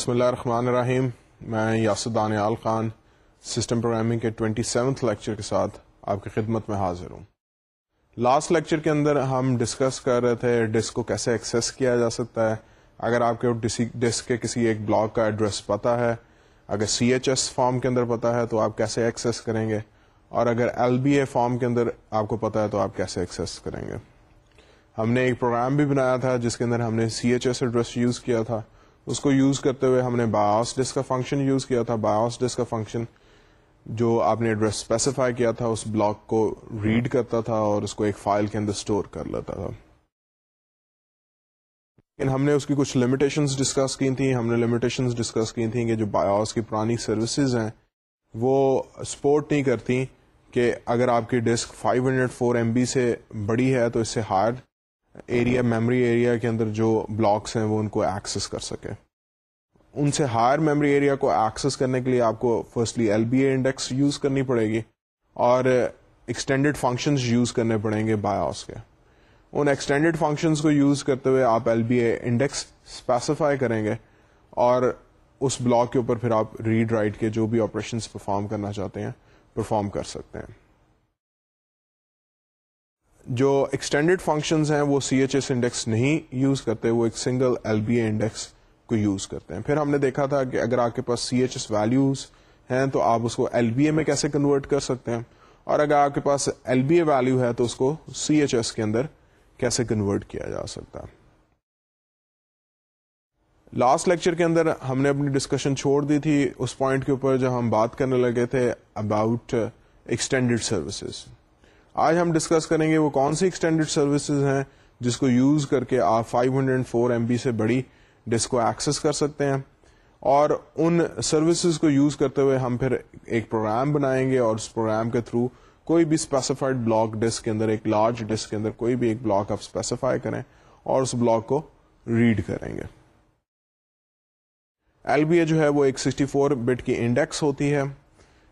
بسم اللہ الرحمن الرحیم۔ میں یاسر دانیال خان سسٹم پروگرامنگ کے ٹوینٹی سیونتھ لیکچر کے ساتھ آپ کی خدمت میں حاضر ہوں۔ لاسٹ لیکچر کے اندر ہم ڈسکس کر رہے تھے ڈسک کو کیسے ایکسیس کیا جا سکتا ہے۔ اگر آپ کے ڈسک کے کسی ایک بلاک کا ایڈریس پتا ہے، اگر سی ایچ ایس فارم کے اندر پتا ہے تو آپ کیسے ایکسیس کریں گے۔ اور اگر ایل بی اے فارم کے اندر آپ کو پتا ہے تو آپ کیسے ایکسیس کریں گے۔ ہم نے ایک پروگرام بھی بنایا تھا جس کے اندر ہم نے C H S address use کیا تھا۔ اس کو یوز کرتے ہوئے ہم نے بایوس ڈسک کا فنکشن یوز کیا تھا. بایوس ڈسک کا فنکشن جو آپ نے ایڈریس اسپیسیفائی کیا تھا، اس بلاک کو ریڈ کرتا تھا اور اس کو ایک فائل کے اندر اسٹور کر لیتا تھا۔ ہم نے اس کی کچھ لمیٹیشن ڈسکس کی تھیں۔ ہم نے لمیٹیشن ڈسکس کی تھیں کہ جو بایوس کی پرانی سروسز ہیں، وہ سپورٹ نہیں کرتی کہ اگر آپ کی disk 504 hundred four M B سے بڑی ہے تو اس سے ہائر ایریا میموری ایریا کے اندر جو بلاکس ہیں وہ ان کو ایکسس کر سکے ان سے ہائر میموری ایریا کو ایکسس کرنے کے لیے آپ کو firstly L B A index use کرنی پڑے گی اور ایکسٹینڈیڈ فنکشنز یوز کرنے پڑیں گے بایوس کے۔ ان ایکسٹینڈیڈ فنکشنز کو یوز کرتے ہوئے آپ L B A index specify کریں گے اور اس بلاک کے اوپر پھر آپ ریڈ رائٹ کے جو بھی آپریشن پرفارم کرنا چاہتے ہیں پرفارم کر سکتے ہیں۔ جو ایکسٹینڈیڈ فنکشنز ہیں وہ سی ایچ ایس انڈیکس نہیں یوز کرتے، وہ ایک single L B A index کو یوز کرتے ہیں۔ پھر ہم نے دیکھا تھا کہ اگر آپ کے پاس سی ایچ ایس ویلوز ہیں تو آپ اس کو ایل بی اے میں کیسے کنورٹ کر سکتے ہیں؟ اور اگر آپ کے پاس ایل بی اے ویلو ہے تو اس کو سی ایچ ایس کے اندر کیسے کنورٹ کیا جا سکتا؟ ہے لاسٹ لیکچر کے اندر ہم نے اپنی ڈسکشن چھوڑ دی تھی، اس پوائنٹ کے اوپر جب ہم بات کرنے لگے تھے اباؤٹ ایکسٹینڈیڈ سروسز آج ہم ڈسکس کریں گے وہ کون سی ایکسٹینڈیڈ سروسز ہیں جس کو یوز کر کے آپ 504 ایم بی سے بڑی ڈسک کو ایکسس کر سکتے ہیں۔ اور ان سروسز کو یوز کرتے ہوئے ہم پھر ایک پروگرام بنائیں گے اور اس پروگرام کے تھرو کوئی بھی اسپیسیفائڈ بلاک ڈسک کے اندر، ایک لارج ڈسک کے اندر کوئی بھی ایک بلاک آپ اسپیسیفائی کریں اور اس بلاک کو ریڈ کریں گے۔ ایل بی اے جو ہے وہ ایک 64 فور بٹ کی انڈیکس ہوتی ہے۔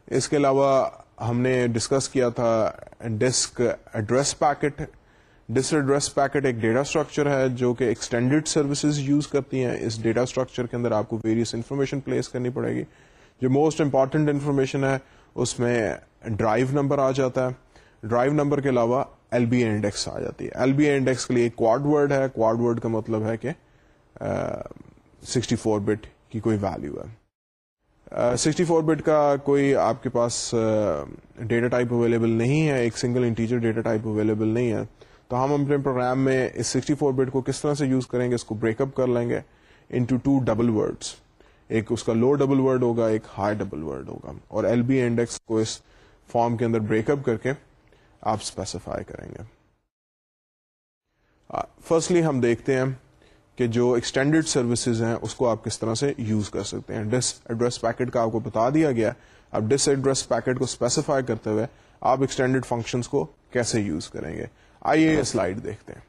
اس کے علاوہ ہم نے ڈسکس کیا تھا disk address packet disk address packet ایک ڈیٹا اسٹرکچر ہے جو کہ ایکسٹینڈیڈ سروسز یوز کرتی ہیں. اس ڈیٹا اسٹرکچر کے اندر آپ کو ویریس انفارمیشن پلیس کرنی پڑے گی. جو موسٹ امپارٹینٹ انفارمیشن ہے، اس میں ڈرائیو نمبر آ جاتا ہے. ڈرائیو نمبر کے علاوہ ایل بی اے انڈیکس آ جاتی ہے. ایل بی اے انڈیکس کے لیے کوڈ ورڈ ہے. کوڈ ورڈ کا مطلب ہے کہ سکسٹی فور بٹ کی کوئی ویلو ہے۔ سکسٹی فور بٹ کا کوئی آپ کے پاس ڈیٹا ٹائپ اویلیبل نہیں ہے، ایک single integer data type available نہیں ہے، تو ہم اپنے پروگرام میں اس سکسٹی فور بٹ کو کس طرح سے یوز کریں گے اس کو بریک اپ کر لیں گے انٹو ٹو ڈبل ورڈس ایک اس کا لو ڈبل ورڈ ہوگا، ایک ہائی ڈبل ورڈ ہوگا، اور ایل بی انڈیکس کو اس فارم کے اندر بریک اپ کر کے آپ اسپیسیفائی کریں گے. فرسٹلی ہم دیکھتے ہیں کہ جو ایکسٹینڈیڈ سروسز ہیں، اس کو آپ کس طرح سے یوز کر سکتے ہیں۔ ڈس ایڈریس پیکٹ کا آپ کو بتا دیا گیا۔ اب ڈس ایڈریس پیکٹ کو اسپیسیفائی کرتے ہوئے آپ ایکسٹینڈیڈ فنکشنز کو کیسے یوز کریں گے۔ آئیے یہ سلائڈ دیکھتے ہیں۔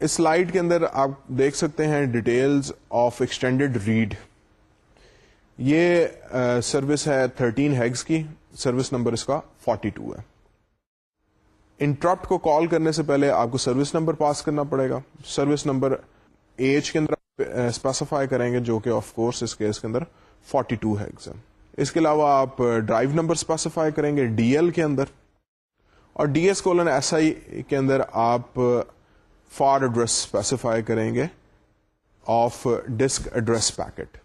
اس سلائڈ کے اندر آپ دیکھ سکتے ہیں ڈیٹیلز آف ایکسٹینڈیڈ ریڈ یہ سروس ہے 13 ہیگز کی۔ سروس نمبر اس کا 42 ہے۔ انٹرپٹ کو کال کرنے سے پہلے آپ کو سروس نمبر پاس کرنا پڑے گا۔ سروس نمبر ایج کے اندر اسپیسیفائی کریں گے جو کہ آف کورس اس کیس کے اندر 42 ٹو ہے اس کے علاوہ آپ ڈرائیو نمبر اسپیسیفائی کریں گے ڈی ایل کے اندر. اور D S colon S I کے اندر آپ فار ایڈریس اسپیسیفائی کریں گے of disk address packet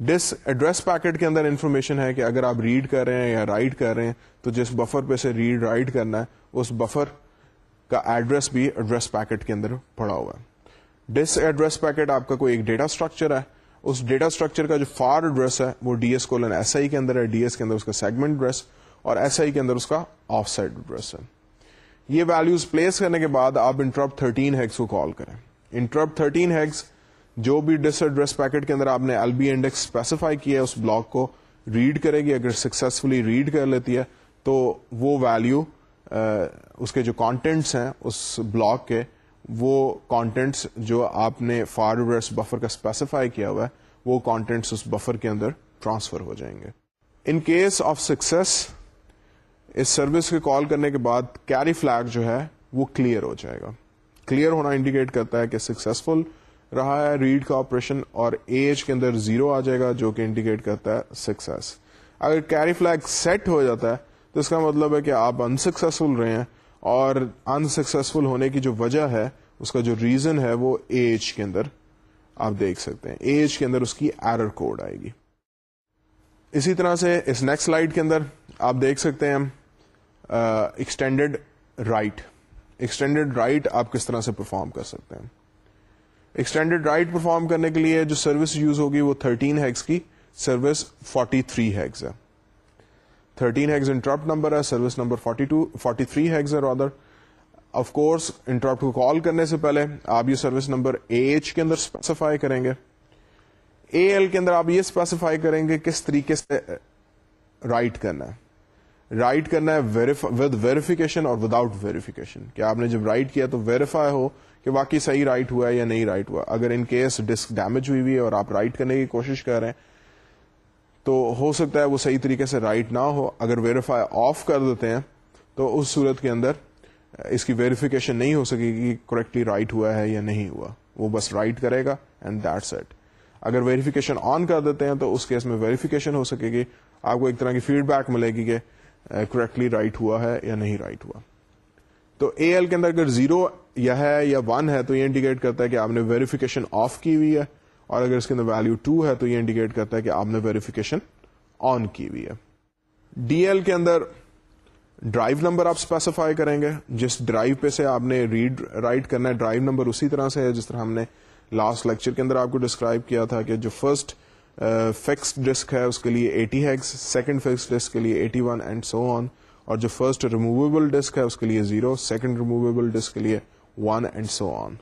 disk address packet کے اندر انفارمیشن ہے کہ اگر آپ ریڈ کر رہے ہیں یا رائٹ کر رہے ہیں، تو جس بفر پہ سے ریڈ رائٹ کرنا ہے، اس بفر کا ایڈریس بھی ایڈریس پیکٹ کے اندر پڑا ہوا ہے. ڈس ایڈریس پیکٹ آپ کا کوئی ایک ڈیٹا اسٹرکچر ہے۔ اس ڈیٹا اسٹرکچر کا جو فار ایڈریس ہے، وہ D S colon S I کے اندر ہے۔ ڈی ایس کے اندر اس کا سیگمنٹ ایڈریس اور ایس آئی کے اندر اس کا آف سائڈ ایڈریس ہے۔ یہ ویلوز پلیس کرنے کے بعد آپ انٹرپ تھرٹین ہیگس کو کال کریں۔ انٹرپ تھرٹین ہیگس جو بھی ڈس ایڈریس پیکٹ کے اندر آپ نے ایل بی انڈیکس اسپیسیفائی کیا ہے، اس بلاک کو ریڈ کرے گی۔ اگر سکسیسفلی ریڈ کر لیتی ہے تو وہ ویلو اس کے جو کانٹینٹس ہیں، اس بلاک کے وہ کانٹینٹس جو آپ نے فارورڈ بفر کا اسپیسیفائی کیا ہوا ہے، وہ کانٹینٹس اس بفر کے اندر ٹرانسفر ہو جائیں گے۔ ان کیس آف سکسیس اس سروس کے کال کرنے کے بعد کیری فلیگ جو ہے، وہ کلیئر ہو جائے گا۔ کلیئر ہونا انڈیکیٹ کرتا ہے کہ سکسیسفل رہا ہے ریڈ کا آپریشن اور ایج کے اندر زیرو آ جائے گا، جو کہ انڈیکیٹ کرتا ہے سکسیس اگر کیری فلیگ سیٹ ہو جاتا ہے، تو اس کا مطلب ہے کہ آپ انسکسیسفل رہے ہیں۔ اور انسکسیسفل ہونے کی جو وجہ ہے، اس کا جو ریزن ہے، وہ ایج کے اندر آپ دیکھ سکتے ہیں۔ ایج کے اندر اس کی ایرر کوڈ آئے گی۔ اسی طرح سے اس نیکسٹ سلائڈ کے اندر آپ دیکھ سکتے ہیں ایکسٹینڈیڈ رائٹ ایکسٹینڈیڈ رائٹ آپ کس طرح سے پرفارم کر سکتے ہیں۔ ایکسٹینڈیڈ رائٹ پرفارم کرنے کے لیے جو سروس یوز ہوگی وہ 13 ہیگس کی سروس 43 ہیگز ہے۔ 13 ہیگز انٹرپٹ نمبر ہے، سروس نمبر 42 43 ہیگز ہے رادر آف کورس انٹرپٹ کو کال کرنے سے پہلے آپ یہ سروس نمبر اے ایچ کے اندر اسپیسیفائی کریں گے۔ اے ایل کے اندر آپ یہ اسپیسیفائی کریں گے کس طریقے سے رائٹ کرنا ہے۔ رائٹ کرنا ہے ود ویریفیکیشن اور وداؤٹ ویریفیکیشن کہ آپ نے جب رائٹ کیا تو ویریفائی ہو کہ واقعی صحیح رائٹ ہوا ہے یا نہیں رائٹ ہوا۔ اگر ان کیس ڈسک ڈیمیج ہوئی ہوئی ہے اور آپ رائٹ کرنے کی کوشش کر رہے ہیں تو ہو سکتا ہے وہ صحیح طریقے سے رائٹ نہ ہو۔ اگر ویریفائی آف کر دیتے ہیں تو اس صورت کے اندر اس کی ویریفیکیشن نہیں ہو سکے گی کریکٹلی رائٹ ہوا ہے یا نہیں ہوا۔ وہ بس رائٹ کرے گا اینڈ دیٹ سیٹ اگر ویریفیکیشن آن کر دیتے ہیں تو اس کیس میں ویریفیکیشن ہو سکے گی۔ آپ کو ایک طرح کی فیڈ بیک ملے گی کہ uh, کریکٹلی رائٹ ہوا ہے یا نہیں رائٹ ہوا۔ تو اے ایل کے اندر اگر زیرو یا ہے یا ون ہے تو یہ انڈیکیٹ کرتا ہے کہ آپ نے ویریفیکیشن آف کی ہوئی ہے۔ اور اگر اس کے اندر ویلو ٹو ہے تو یہ انڈیکیٹ کرتا ہے کہ آپ نے ویریفیکیشن آن کی ہوئی ہے۔ ڈی ایل کے اندر ڈرائیو نمبر آپ اسپیسیفائی کریں گے۔ جس ڈرائیو پہ سے آپ نے ریڈ رائٹ کرنا ہے ڈرائیو نمبر اسی طرح سے ہے جس طرح ہم نے لاسٹ لیکچر کے اندر آپ کو ڈسکرائب کیا تھا کہ جو فرسٹ فکس ڈسک ہے، اس کے لیے eighty hex second fix disk کے لیے eighty one and so on اور جو فرسٹ ریموویبل ڈسک ہے، اس کے لیے زیرو سیکنڈ ریموویبل ڈسک کے لیے ون اینڈ سو آن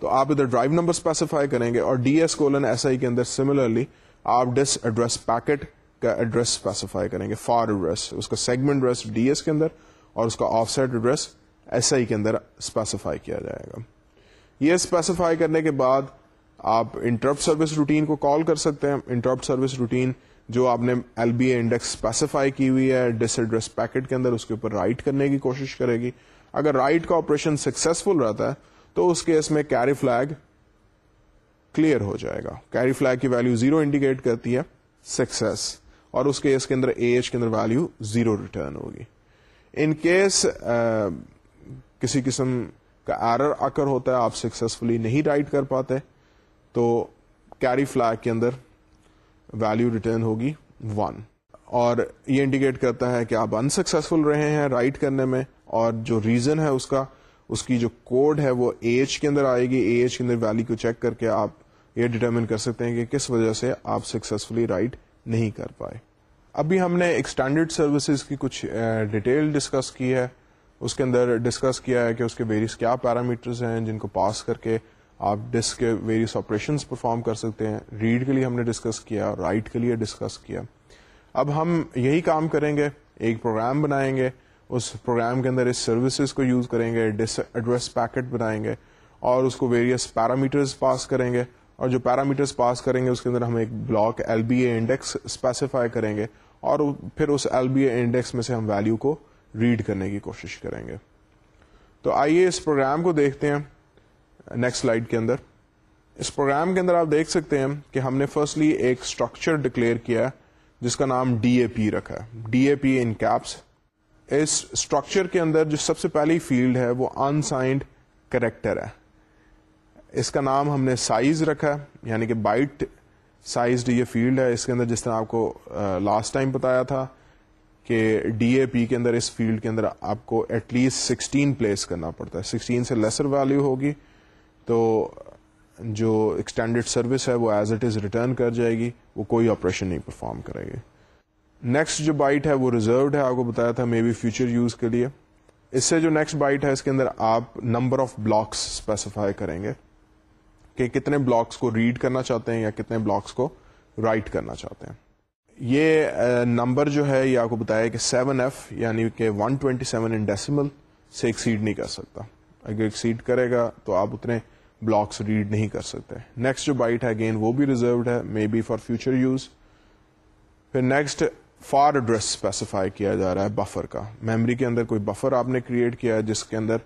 تو آپ ادھر ڈرائیو نمبر اسپیسیفائی کریں گے اور D S colon S I کے اندر سملرلی آپ ڈس ایڈریس پیکٹ کا ایڈریس اسپیسیفائی کریں گے فار ایڈریس اس کا سیگمنٹ ایڈریس ڈی ایس کے اندر اور اس کا offset address S I کے اندر اسپیسیفائی کیا جائے گا۔ یہ اسپیسیفائی کرنے کے بعد آپ انٹرپٹ سروس روٹین کو کال کر سکتے ہیں۔ انٹرپٹ سروس روٹین جو آپ نے L B A index specify کی ہوئی ہے ڈس ایڈریس پیکٹ کے اندر اس کے اوپر رائٹ کرنے کی کوشش کرے گی۔ اگر رائٹ کا آپریشن سکسیسفل رہتا ہے تو اس کیس میں کیری فلیگ کلیئر ہو جائے گا۔ کیری فلیگ کی ویلو زیرو انڈیکیٹ کرتی ہے سکسیس اور اس کیس کے اندر اے ایچ کے اندر ویلو زیرو ریٹرن ہوگی۔ ان کیس uh, کسی قسم کا ایرر اکر ہوتا ہے، آپ سکسیسفلی نہیں رائٹ کر پاتے، تو کیری فلیگ کے اندر ویلو ریٹرن ہوگی ون اور یہ انڈیکیٹ کرتا ہے کہ آپ انسکسیسفل رہے ہیں رائٹ کرنے میں، اور جو ریزن ہے اس کا اس کی جو کوڈ ہے وہ ایج کے اندر آئے گی ایج کے اندر ویلو کو چیک کر کے آپ یہ ڈیٹرمن کر سکتے ہیں کہ کس وجہ سے آپ سکسیسفلی رائٹ نہیں کر پائے۔ ابھی ہم نے ایکسٹینڈرڈ سروسز کی کچھ ڈیٹیل ڈسکس کی ہے۔ اس کے اندر ڈسکس کیا ہے کہ اس کے ویریس کیا پیرامیٹرز ہیں جن کو پاس کر کے آپ ڈسک کے ویریس آپریشن پرفارم کر سکتے ہیں۔ ریڈ کے لیے ہم نے ڈسکس کیا رائٹ کے لیے ڈسکس کیا۔ اب ہم یہی کام کریں گے، ایک پروگرام بنائیں گے۔ اس پروگرام کے اندر اس سروسز کو یوز کریں گے، ڈس ایڈریس پیکٹ بنائیں گے اور اس کو ویریس پیرامیٹرز پاس کریں گے اور جو پیرامیٹرز پاس کریں گے، اس کے اندر ہم ایک block L B A index specify کریں گے اور پھر اس ایل بی اے انڈیکس میں سے ہم ویلو کو ریڈ کرنے کی کوشش کریں گے۔ تو آئیے اس پروگرام کو دیکھتے ہیں نیکسٹ سلائڈ کے اندر۔ اس پروگرام کے اندر آپ دیکھ سکتے ہیں کہ ہم نے فرسٹلی ایک اسٹرکچر ڈکلیئر کیا جس کا نام ڈی اے پی رکھا ہے۔ D A P in caps us structure کے اندر جو سب سے پہلی فیلڈ ہے وہ انسائنڈ کریکٹر ہے۔ اس کا نام ہم نے سائز رکھا ہے یعنی کہ بائٹ سائز یہ فیلڈ ہے، اس کے اندر جس طرح آپ کو لاسٹ ٹائم بتایا تھا کہ ڈی اے پی کے اندر اس فیلڈ کے اندر آپ کو ایٹ لیسٹ سکسٹین پلیس کرنا پڑتا ہے۔ سکسٹین سے لیسر ویلو ہوگی تو جو ایکسٹینڈیڈ سروس ہے وہ ایز اٹ از ریٹرن کر جائے گی، وہ کوئی آپریشن نہیں پرفارم کرے گی۔ نیکسٹ جو بائٹ ہے وہ ریزروڈ ہے، آپ کو بتایا تھا مے بی فیوچر یوز کے لیے. اس سے جو نیکسٹ بائٹ ہے اس کے اندر آپ نمبر آف بلاکس اسپیسیفائی کریں گے کہ کتنے بلاکس کو ریڈ کرنا چاہتے ہیں یا کتنے بلاکس کو رائٹ کرنا چاہتے ہیں. یہ نمبر جو ہے یہ آپ کو بتایا کہ سیون ایف یعنی کہ one twenty seven in decimal سے ایکسیڈ نہیں کر سکتا. اگر ایکسیڈ کرے گا تو آپ اتنے بلاکس ریڈ نہیں کر سکتے. نیکسٹ جو بائٹ ہے اگین وہ بھی ریزروڈ ہے may be for future use پھر نیکسٹ فار ایڈریس اسپیسیفائی کیا جا رہا ہے بفر کا۔ میموری کے اندر کوئی بفر آپ نے کریٹ کیا ہے جس کے اندر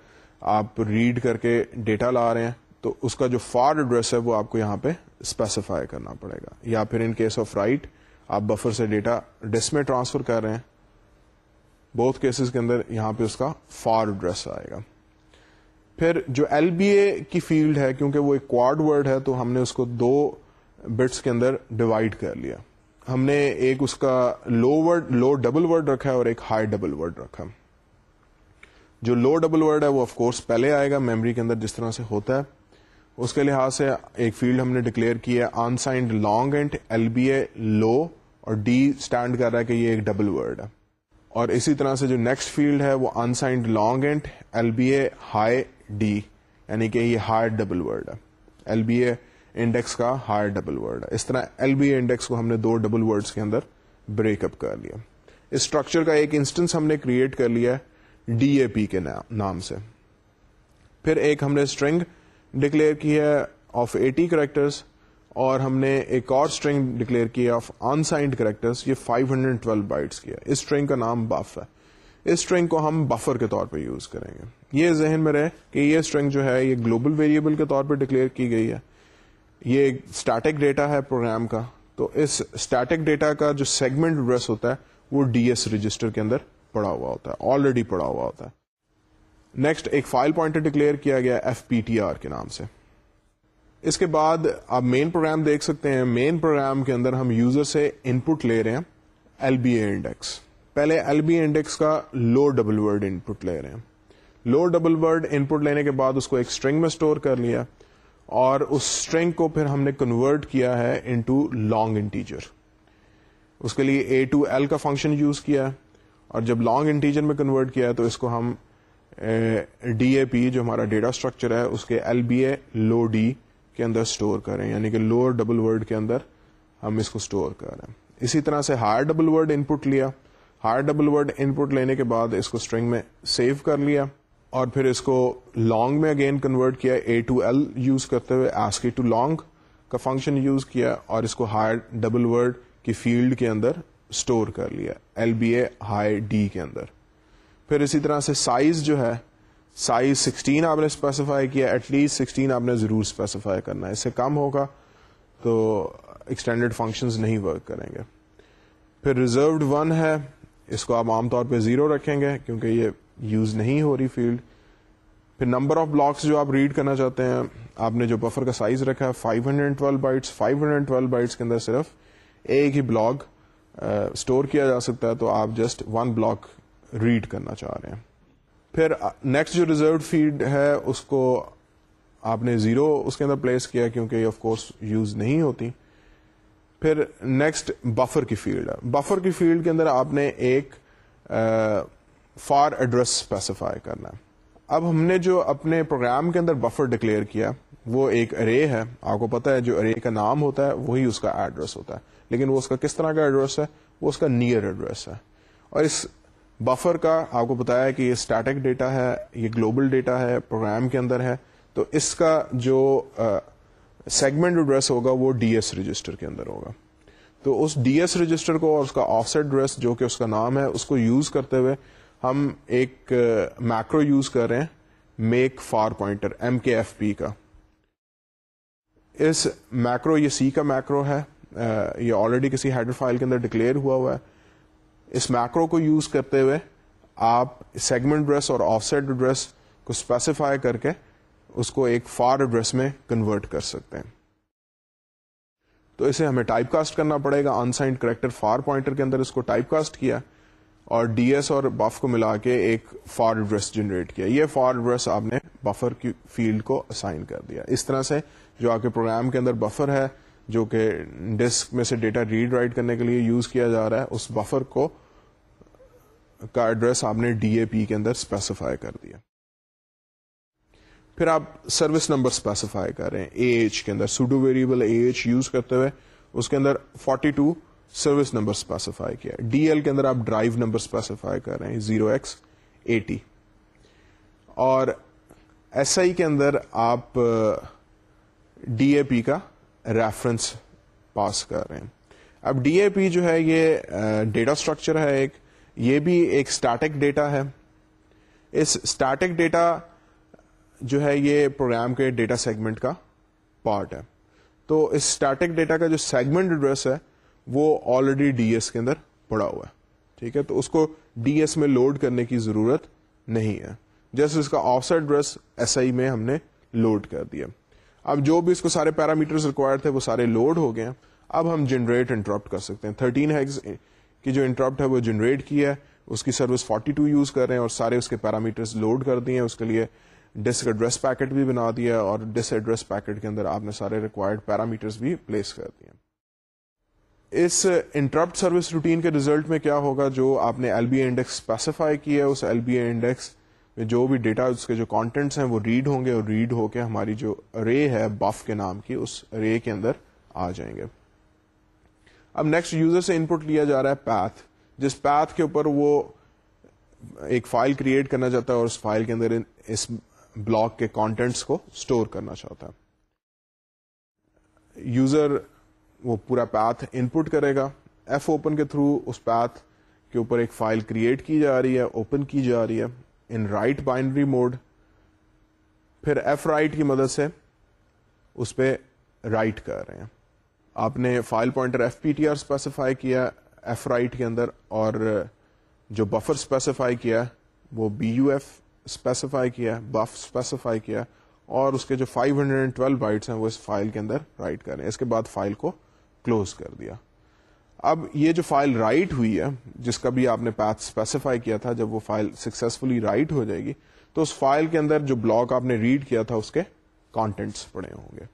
آپ ریڈ کر کے ڈیٹا لا رہے ہیں، تو اس کا جو فار ایڈریس ہے وہ آپ کو یہاں پہ اسپیسیفائی کرنا پڑے گا۔ یا پھر ان کیس آف رائٹ آپ بفر سے ڈیٹا ڈس میں ٹرانسفر کر رہے ہیں۔ بہت کیسز کے اندر یہاں پہ اس کا فار ایڈریس آئے گا۔ پھر جو ایل بی اے کی فیلڈ ہے، کیونکہ وہ ایک کوارڈ ورڈ ہے، تو ہم نے اس کو دو بٹس کے اندر ڈیوائڈ کر لیا۔ ہم نے ایک اس کا low word low double word رکھا ہے اور ایک ہائی ڈبل ورڈ رکھا جو لو ڈبل ورڈ ہے وہ آف کورس پہلے آئے گا میموری کے اندر جس طرح سے ہوتا ہے۔ اس کے لحاظ سے ایک فیلڈ ہم نے ڈکلیئر کی ہے unsigned long and L B A low اور ڈی اسٹینڈ کر رہا ہے کہ یہ ایک ڈبل ورڈ ہے۔ اور اسی طرح سے جو نیکسٹ فیلڈ ہے وہ unsigned long and L B A high D یعنی کہ یہ ہائر ڈبل ورڈ ہے۔ ایل بی اے انڈیکس کا ہائر ڈبل ورڈ ہے۔ اس طرح ایل بی انڈیکس کو ہم نے دو ڈبل ورڈز کے اندر بریک اپ کر لیا۔ اسٹرکچر کا ایک انسٹنس ہم نے کریٹ کر لیا ڈی اے پی کے نام سے۔ پھر ایک ہم نے اسٹرنگ ڈکلیئر کی ہے آف ایٹی کریکٹرس اور ہم نے ایک اور اسٹرنگ ڈکلیئر کیا آف انسائنڈ کریکٹرس یہ 512 بائٹس کیا اس اسٹرنگ کا نام بف ہے۔ اس اسٹرنگ کو ہم بفر کے طور پہ یوز کریں گے۔ یہ ذہن میں رہے کہ یہ اسٹرنگ جو ہے، یہ گلوبل ویریبل کے طور پہ ڈکلیئر کی گئی ہے۔ یہ ایک اسٹیٹک ڈیٹا ہے پروگرام کا، تو اس اسٹیٹک ڈیٹا کا جو سیگمنٹ ایڈریس ہوتا ہے، وہ ڈی ایس رجسٹر کے اندر پڑا ہوا ہوتا ہے آلریڈی پڑا ہوا ہوتا ہے. نیکسٹ ایک فائل پوائنٹر ڈکلیئر کیا گیا ایف پی ٹی آر کے نام سے. اس کے بعد آپ مین پروگرام دیکھ سکتے ہیں. مین پروگرام کے اندر ہم یوزر سے ان پٹ لے رہے ہیں ایل بی اے انڈیکس پہلے ایل بی انڈیکس کا لو ڈبل ورڈ ان پٹ لے رہے ہیں. لو ڈبل ورڈ ان پٹ لینے کے بعد اس کو ایک اسٹرنگ میں اسٹور کر لیا. اور اس اسٹرنگ کو پھر ہم نے کنورٹ کیا ہے انٹو لانگ انٹیجر اس کے لیے اے ٹو ایل کا فنکشن یوز کیا اور جب لانگ انٹیجر میں کنورٹ کیا ہے تو اس کو ہم ڈی اے پی جو ہمارا ڈیٹا اسٹرکچر ہے، اس کے L B A low D کے اندر اسٹور کریں یعنی کہ لوور ڈبل ورڈ کے اندر ہم اس کو اسٹور کر رہے ہیں۔ اسی طرح سے higher double word input لیا۔ Higher double word input لینے کے بعد اس کو اسٹرنگ میں سیو کر لیا۔ اور پھر اس کو لانگ میں اگین کنورٹ کیا اے ٹو ایل یوز کرتے ہوئے آسکی ٹو لانگ کا فنکشن یوز کیا اور اس کو ہائر ڈبل ورڈ کی فیلڈ کے اندر اسٹور کر لیا L B A high D کے اندر. پھر اسی طرح سے سائز جو ہے سائز سکسٹین آپ نے اسپیسیفائی کیا ایٹ لیسٹ سکسٹین آپ نے ضرور اسپیسیفائی کرنا ہے. اس سے کم ہوگا تو ایکسٹینڈیڈ فنکشن نہیں ورک کریں گے. پھر ریزروڈ ون ہے، اس کو آپ عام طور پہ زیرو رکھیں گے کیونکہ یہ یوز نہیں ہو رہی فیلڈ، پھر نمبر آف بلاکس جو آپ ریڈ کرنا چاہتے ہیں، آپ نے جو بفر کا سائز رکھا ہے five hundred twelve bytes five hundred twelve bytes کے اندر صرف ایک ہی بلاک اسٹور کیا جا سکتا ہے، تو آپ جسٹ ون بلاک ریڈ کرنا چاہ رہے ہیں۔ پھر نیکسٹ جو ریزرو فیڈ ہے، اس کو آپ نے زیرو اس کے اندر پلیس کیا، کیونکہ یہ آف کورس یوز نہیں ہوتی۔ پھر نیکسٹ بفر کی فیلڈ ہے۔ بفر کی فیلڈ کے اندر آپ نے ایک فار ایڈریس اسپیسیفائی کرنا ہے۔ اب ہم نے جو اپنے پروگرام کے اندر بفر ڈکلیئر کیا وہ ایک ارے ہے۔ آپ کو پتا ہے، جو ارے کا نام ہوتا ہے، وہی اس کا ایڈریس ہوتا ہے۔ لیکن وہ اس کا کس طرح کا ایڈریس ہے؟ وہ اس کا نیئر ایڈریس ہے۔ اور اس بفر کا آپ کو بتایا کہ یہ اسٹیٹک ڈیٹا ہے، یہ گلوبل ڈیٹا ہے پروگرام کے اندر ہے۔ تو اس کا جو سیگمنٹ ایڈریس ہوگا، وہ ڈی ایس رجسٹر کے اندر ہوگا۔ تو اس ڈی ایس رجسٹر کو اور اس کا آف سیٹ ایڈریس جو کہ اس کا نام ہے، اس کو یوز کرتے ہوئے ہم ایک میکرو یوز کر رہے ہیں make far pointer M K F P کا۔ اس میکرو یہ سی کا میکرو ہے یہ آلریڈی کسی ہیڈر فائل کے اندر ڈکلیئر ہوا ہوا ہے۔ اس میکرو کو یوز کرتے ہوئے آپ سیگمنٹ ڈریس اور آف سیٹ ایڈریس کو اسپیسیفائی کر کے اس کو ایک فار ایڈریس میں کنورٹ کر سکتے ہیں۔ تو اسے ہمیں ٹائپ کاسٹ کرنا پڑے گا۔ Unsigned character far pointer کے اندر اس کو ٹائپ کاسٹ کیا۔ اور ڈی ایس اور بف کو ملا کے ایک فار ایڈریس جنریٹ کیا۔ یہ فار ایڈریس آپ نے بفر کی فیلڈ کو اسائن کر دیا۔ اس طرح سے جو آپ کے پروگرام کے اندر بفر ہے، جو کہ ڈسک میں سے ڈیٹا ریڈ رائٹ کرنے کے لیے یوز کیا جا رہا ہے، اس بفر کو کا ایڈریس آپ نے ڈی اے پی کے اندر اسپیسیفائی کر دیا۔ پھر آپ سروس نمبر اسپیسیفائی کر رہے ہیں اے ایچ کے اندر pseudo variable A H use کرتے ہوئے، اس کے اندر 42 سروس نمبر اسپیسیفائی کیا ڈی ایل کے اندر آپ ڈرائیو نمبر اسپیسیفائی کر رہے ہیں، زیرو ایکس ایٹی اور ایس آئی کے اندر آپ ڈی اے پی کا ریفرنس پاس کر رہے ہیں۔ اب ڈی اے پی جو ہے یہ ڈیٹا اسٹرکچر ہے ایک۔ یہ بھی ایک اسٹیٹک ڈیٹا ہے۔ اس اسٹیٹک ڈیٹا جو ہے یہ پروگرام کے ڈیٹا سیگمنٹ کا پارٹ ہے۔ تو اس اسٹیٹک ڈیٹا کا جو سیگمنٹ ایڈریس ہے وہ آلریڈی ڈی ایس کے اندر پڑا ہوا ہے۔ ٹھیک ہے؟ تو اس کو ڈی ایس میں لوڈ کرنے کی ضرورت نہیں ہے۔ جیسے اس کا offset address S I میں ہم نے لوڈ کر دیا۔ اب جو بھی اس کو سارے پیرامیٹر ریکوائرڈ تھے وہ سارے لوڈ ہو گئے اب ہم جنریٹ انٹرپٹ کر سکتے ہیں۔ تھرٹین ہیگز کی جو انٹرپٹ ہے وہ جنریٹ کی ہے۔ اس کی سروس 42 یوز کر رہے ہیں اور سارے اس کے پیرامیٹر لوڈ کر دیے اس کے لیے ڈسک ایڈریس پیکٹ بھی بنا دیا اور ڈس ایڈریس پیکٹ کے اندر آپ نے سارے ریکوائرڈ پیرامیٹرز بھی پلیس کر دیے اس انٹرپٹ سروس روٹین کے ریزلٹ میں کیا ہوگا جو آپ نے ایل بی انڈیکس اسپیسیفائی کیا ہے، اس ایل بی انڈیکس میں جو بھی ڈیٹا اس کے جو کانٹینٹس ہیں وہ ریڈ ہوں گے اور ریڈ ہو کے ہماری جو رے ہے بف کے نام کی، اس رے کے اندر آ جائیں گے۔ اب نیکسٹ یوزر سے ان پٹ لیا جا رہا ہے پیتھ جس پیتھ کے اوپر وہ ایک فائل کریٹ کرنا چاہتا ہے اور اس فائل کے اندر اس بلاک کے کانٹینٹس کو اسٹور کرنا چاہتا ہے۔ یوزر وہ پورا پیتھ ان پٹ کرے گا. ایف اوپن کے تھرو اس پیتھ کے اوپر ایک فائل کریٹ کی جا رہی ہے اوپن کی جا رہی ہے ان رائٹ بائنڈری موڈ پھر ایف رائٹ کی مدد سے اس پہ رائٹ کر رہے ہیں. آپ نے file pointer F P T R specify کیا ایف رائٹ کے اندر اور جو بفر اسپیسیفائی کیا، وہ بی یو ایف اسپیسیفائی کیا بف اسپیسیفائی کیا اور اس کے جو 512 بائٹس ہیں وہ اس فائل کے اندر رائٹ کریں اس کے بعد فائل کو کلوز کر دیا۔ اب یہ جو فائل رائٹ ہوئی ہے، جس کا بھی آپ نے پیتھ اسپیسیفائی کیا تھا، جب وہ فائل سکسیسفلی رائٹ ہو جائے گی، تو اس فائل کے اندر جو بلاک آپ نے ریڈ کیا تھا، اس کے کانٹینٹس پڑے ہوں گے۔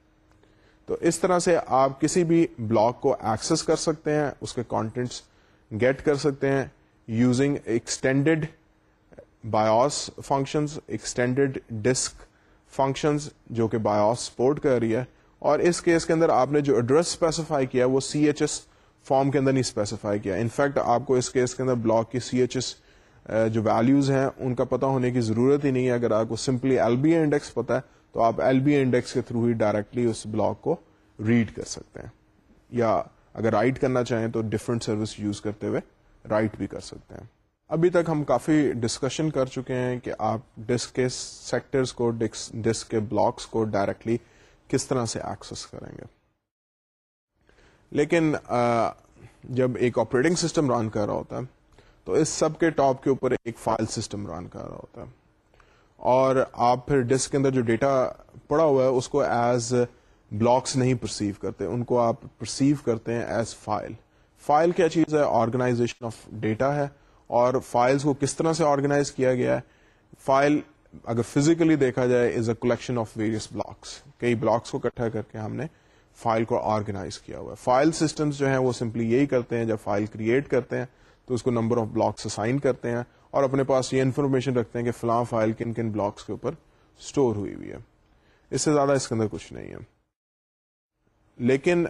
تو اس طرح سے آپ کسی بھی بلاک کو ایکسس کر سکتے ہیں، اس کے کانٹینٹس گیٹ کر سکتے ہیں using extended BIOS functions extended disk functions جو کہ بایوس سپورٹ کر رہی ہے۔ اور اس کیس کے اندر آپ نے جو ایڈریس اسپیسیفائی کیا وہ سی ایچ ایس فارم کے اندر نہیں اسپیسیفائی کیا. انفیکٹ آپ کو اس کیس کے اندر بلاک کی سی ایچ ایس جو ویلوز ہیں، ان کا پتا ہونے کی ضرورت ہی نہیں ہے۔ اگر آپ کو سمپلی ایل بی انڈیکس پتا ہے، تو آپ ایل بی انڈیکس کے تھرو ہی ڈائریکٹلی اس بلاک کو ریڈ کر سکتے ہیں۔ یا اگر رائٹ کرنا چاہیں تو ڈفرنٹ سروس یوز کرتے ہوئے رائٹ بھی کر سکتے ہیں۔ ابھی تک ہم کافی ڈسکشن کر چکے ہیں کہ آپ ڈسک کے سیکٹرز کو ڈسک کے بلاکس کو ڈائریکٹلی کس طرح سے ایکسس کریں گے۔ لیکن جب ایک آپریٹنگ سسٹم رن کر رہا ہوتا ہے، تو اس سب کے ٹاپ کے اوپر ایک فائل سسٹم رن کر رہا ہوتا ہے۔ اور آپ پھر ڈسک کے اندر جو ڈیٹا پڑا ہوا ہے، اس کو ایز بلاکس نہیں پرسیو کرتے۔ ان کو آپ پرسیو کرتے ہیں ایز فائل فائل کیا چیز ہے؟ آرگنائزیشن آف ڈیٹا ہے۔ اور فائلز کو کس طرح سے آرگنائز کیا گیا ہے؟ فائل اگر فزیکلی دیکھا جائے is a collection of various blocks کئی بلاکس کو اکٹھا کر کے ہم نے فائل کو آرگنائز کیا ہوا ہے۔ فائل سسٹمز جو ہیں وہ سمپلی یہی کرتے ہیں، جب فائل کریٹ کرتے ہیں، تو اس کو نمبر آف بلاکس اسائن کرتے ہیں اور اپنے پاس یہ انفارمیشن رکھتے ہیں کہ فلاں فائل کن کن بلاکس کے اوپر اسٹور ہوئی ہوئی ہے۔ اس سے زیادہ اس کے اندر کچھ نہیں ہے۔ لیکن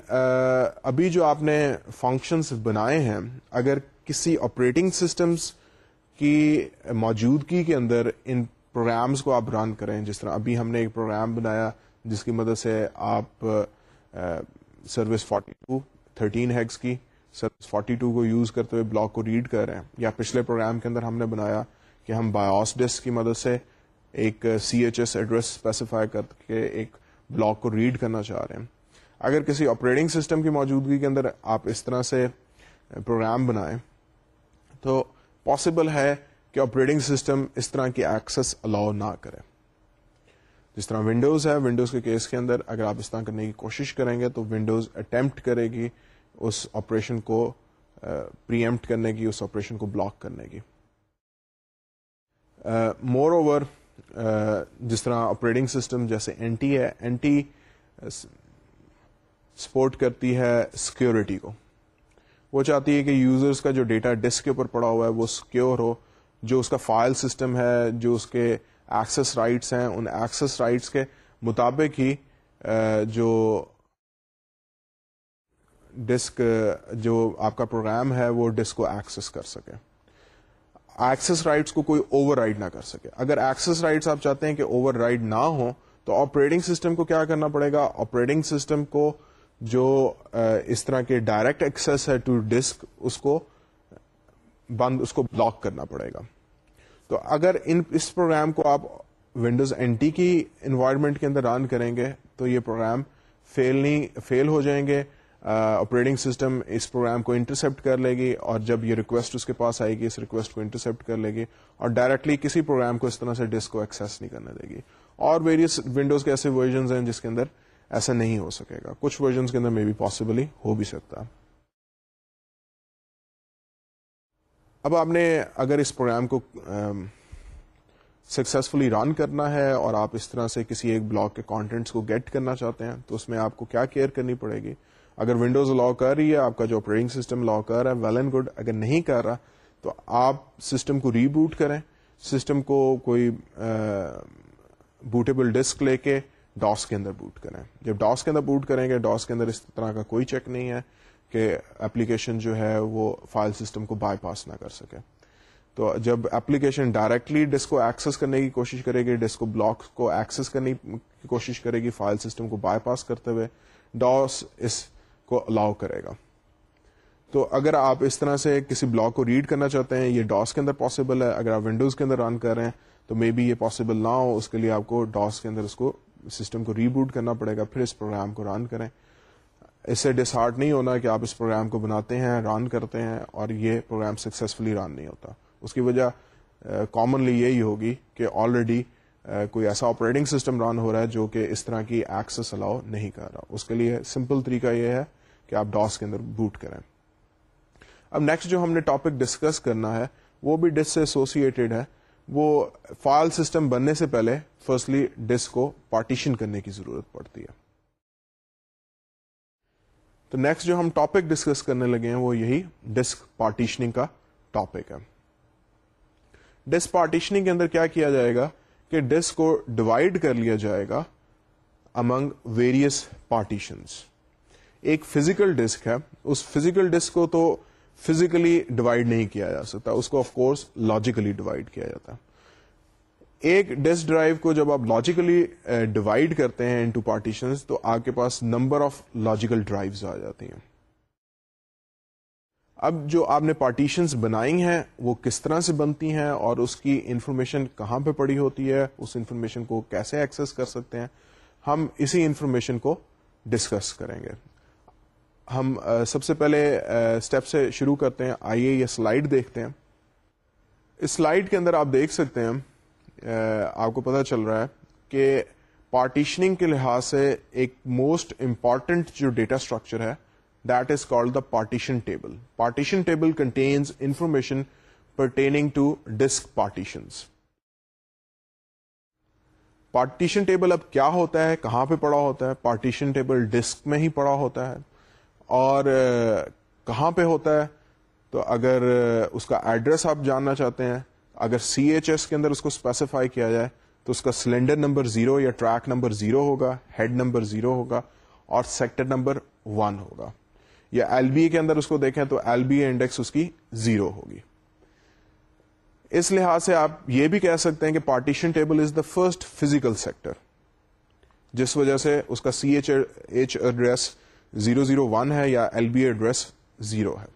ابھی جو آپ نے فنکشنز بنائے ہیں، اگر کسی آپریٹنگ سسٹمز کی موجودگی کے اندر ان پروگرامز کو آپ رن کریں جس طرح ابھی ہم نے ایک پروگرام بنایا جس کی مدد سے آپ سروس 42 13 ہیگس کی سروس 42 کو یوز کرتے ہوئے بلاک کو ریڈ کر رہے ہیں یا پچھلے پروگرام کے اندر ہم نے بنایا کہ ہم بایوس ڈسک کی مدد سے ایک C H S address specify کر کے ایک بلاک کو ریڈ کرنا چاہ رہے ہیں۔ اگر کسی آپریٹنگ سسٹم کی موجودگی کے اندر آپ اس طرح سے پروگرام بنائیں تو پاسبل ہے کہ آپریٹنگ سسٹم اس طرح کی ایکسس الاؤ نہ کرے۔ جس طرح ونڈوز ہے ونڈوز کے کیس کے اندر اگر آپ اس طرح کرنے کی کوشش کریں گے تو ونڈوز اٹمپٹ کرے گی اس آپریشن کو پریمپٹ کرنے کی، اس آپریشن کو بلاک کرنے کی۔ مور اوور جس طرح آپریٹنگ سسٹم جیسے این ٹی ہے این ٹی سپورٹ کرتی ہے سیکورٹی کو۔ وہ چاہتی ہے کہ یوزرس کا جو ڈیٹا ڈسک کے اوپر پڑا ہوا ہے وہ سیکور ہو۔ جو اس کا فائل سسٹم ہے، جو اس کے ایکسس رائٹس ہیں، ان ایکسس رائٹس کے مطابق ہی جو ڈسک جو آپ کا پروگرام ہے، وہ ڈسک کو ایکسس کر سکے۔ ایکسس رائٹس کو کوئی اوور رائڈ نہ کر سکے۔ اگر ایکسس رائٹس آپ چاہتے ہیں کہ اوور رائڈ نہ ہو، تو آپریٹنگ سسٹم کو کیا کرنا پڑے گا؟ آپریٹنگ سسٹم کو جو اس طرح کے ڈائریکٹ ایکسس ہے ٹو ڈسک اس کو بند اس کو بلاک کرنا پڑے گا۔ تو اگر ان اس پروگرام کو آپ ونڈوز این ٹی کی انوائرمنٹ کے اندر رن کریں گے تو یہ پروگرام فیل نہیں فیل ہو جائیں گے۔ آپریٹنگ سسٹم اس پروگرام کو انٹرسپٹ کر لے گی اور جب یہ ریکویسٹ اس کے پاس آئے گی، اس ریکویسٹ کو انٹرسپٹ کر لے گی اور ڈائریکٹلی کسی پروگرام کو اس طرح سے ڈسک کو ایکسس نہیں کرنے دے گی۔ اور ویریس ونڈوز کے ایسے ورژنز ہیں جس کے اندر ایسا نہیں ہو سکے گا۔ کچھ ورژنس کے اندر میں بھی پاسبلی ہو بھی سکتا۔ ہے اب آپ نے اگر اس پروگرام کو سکسیزفلی رن کرنا ہے اور آپ اس طرح سے کسی ایک بلاک کے کانٹینٹس کو گیٹ کرنا چاہتے ہیں، تو اس میں آپ کو کیا کیئر کرنی پڑے گی؟ اگر ونڈوز الاؤ کر رہی ہے، آپ کا جو آپریٹنگ سسٹم الاؤ کر رہا ہے ویل اینڈ گڈ اگر نہیں کر رہا، تو آپ سسٹم کو ریبوٹ کریں۔ سسٹم کو کوئی بوٹیبل ڈسک لے کے ڈاس کے اندر بوٹ کریں۔ جب ڈاس کے اندر بوٹ کریں گے ڈاس کے اندر اس طرح کا کوئی چیک نہیں ہے۔ کہ اپلیکیشن جو ہے وہ فائل سسٹم کو بائی پاس نہ کر سکے۔ تو جب اپلیکیشن ڈائریکٹلی ڈسک کو ایکسس کرنے کی کوشش کرے گی ڈسک کو بلاک کو ایکسس کرنے کی کوشش کرے گی، فائل سسٹم کو بائی پاس کرتے ہوئے ڈاس اس کو الاؤ کرے گا۔ تو اگر آپ اس طرح سے کسی بلاک کو ریڈ کرنا چاہتے ہیں، یہ ڈاس کے اندر پاسبل ہے۔ اگر آپ ونڈوز کے اندر رن کر رہے ہیں، تو مے بی یہ پاسبل نہ ہو۔ اس کے لیے آپ کو ڈاس کے اندر اس کو سسٹم کو ریبوٹ کرنا پڑے گا، پھر اس پروگرام کو رن کریں۔ اس سے ڈس ہارٹ نہیں ہونا کہ آپ اس پروگرام کو بناتے ہیں رن کرتے ہیں اور یہ پروگرام سکسیزفلی رن نہیں ہوتا۔ اس کی وجہ uh, کامنلی یہی ہوگی کہ آلریڈی uh, کوئی ایسا آپریٹنگ سسٹم رن ہو رہا ہے جو کہ اس طرح کی ایکسس الاؤ نہیں کر رہا۔ اس کے لیے سمپل طریقہ یہ ہے کہ آپ ڈاس کے اندر بوٹ کریں۔ اب نیکسٹ جو ہم نے ٹاپک ڈسکس کرنا ہے، وہ بھی ڈس سے ایسوسیٹیڈ ہے۔ وہ فائل سسٹم بننے سے پہلے فرسٹلی ڈسک کو پارٹیشن کرنے کی ضرورت پڑتی ہے۔ تو نیکسٹ جو ہم ٹاپک ڈسکس کرنے لگے ہیں وہ یہی ڈسک پارٹیشننگ کا ٹاپک ہے۔ ڈسک پارٹیشننگ کے اندر کیا کیا جائے گا کہ ڈسک کو ڈیوائڈ کر لیا جائے گا امنگ ویریس پارٹیشنس ایک فزیکل ڈسک ہے۔ اس فزیکل ڈسک کو تو فزیکلی ڈیوائڈ نہیں کیا جا سکتا، اس کو آف کورس لاجیکلی ڈیوائڈ کیا جاتا۔ ہے ایک ڈیسک ڈرائیو کو جب آپ لاجیکلی ڈیوائڈ uh, کرتے ہیں انٹو پارٹیشن تو آپ کے پاس نمبر آف لاجیکل ڈرائیوز آ جاتی ہیں۔ اب جو آپ نے پارٹیشنز بنائی ہیں، وہ کس طرح سے بنتی ہیں اور اس کی انفارمیشن کہاں پہ پڑی ہوتی ہے، اس انفارمیشن کو کیسے ایکسس کر سکتے ہیں، ہم اسی انفارمیشن کو ڈسکس کریں گے۔ ہم uh, سب سے پہلے uh, اسٹیپ سے شروع کرتے ہیں۔ آئیے یہ سلائڈ دیکھتے ہیں۔ اس سلائڈ کے اندر آپ دیکھ سکتے ہیں آپ کو پتا چل رہا ہے کہ پارٹیشننگ کے لحاظ سے ایک موسٹ امپارٹنٹ جو ڈیٹا اسٹرکچر ہے that is called the partition table partition table contains information pertaining to disk partitions partition table اب کیا ہوتا ہے؟ کہاں پہ پڑا ہوتا ہے؟ پارٹیشن ٹیبل ڈسک میں ہی پڑا ہوتا ہے۔ اور کہاں پہ ہوتا ہے؟ تو اگر اس کا ایڈریس آپ جاننا چاہتے ہیں اگر سی ایچ ایس کے اندر اس کو اسپیسیفائی کیا جائے تو اس کا سلینڈر نمبر زیرو یا ٹریک نمبر زیرو ہوگا ہیڈ نمبر زیرو ہوگا اور سیکٹر نمبر ون ہوگا. یا ایل بی کے اندر اس کو دیکھیں تو ایل بی انڈیکس اس کی زیرو ہوگی. اس لحاظ سے آپ یہ بھی کہہ سکتے ہیں کہ partition table is the first physical sector جس وجہ سے اس کا C H H address zero zero one ہے یا ایل بی ایڈریس زیرو ہے.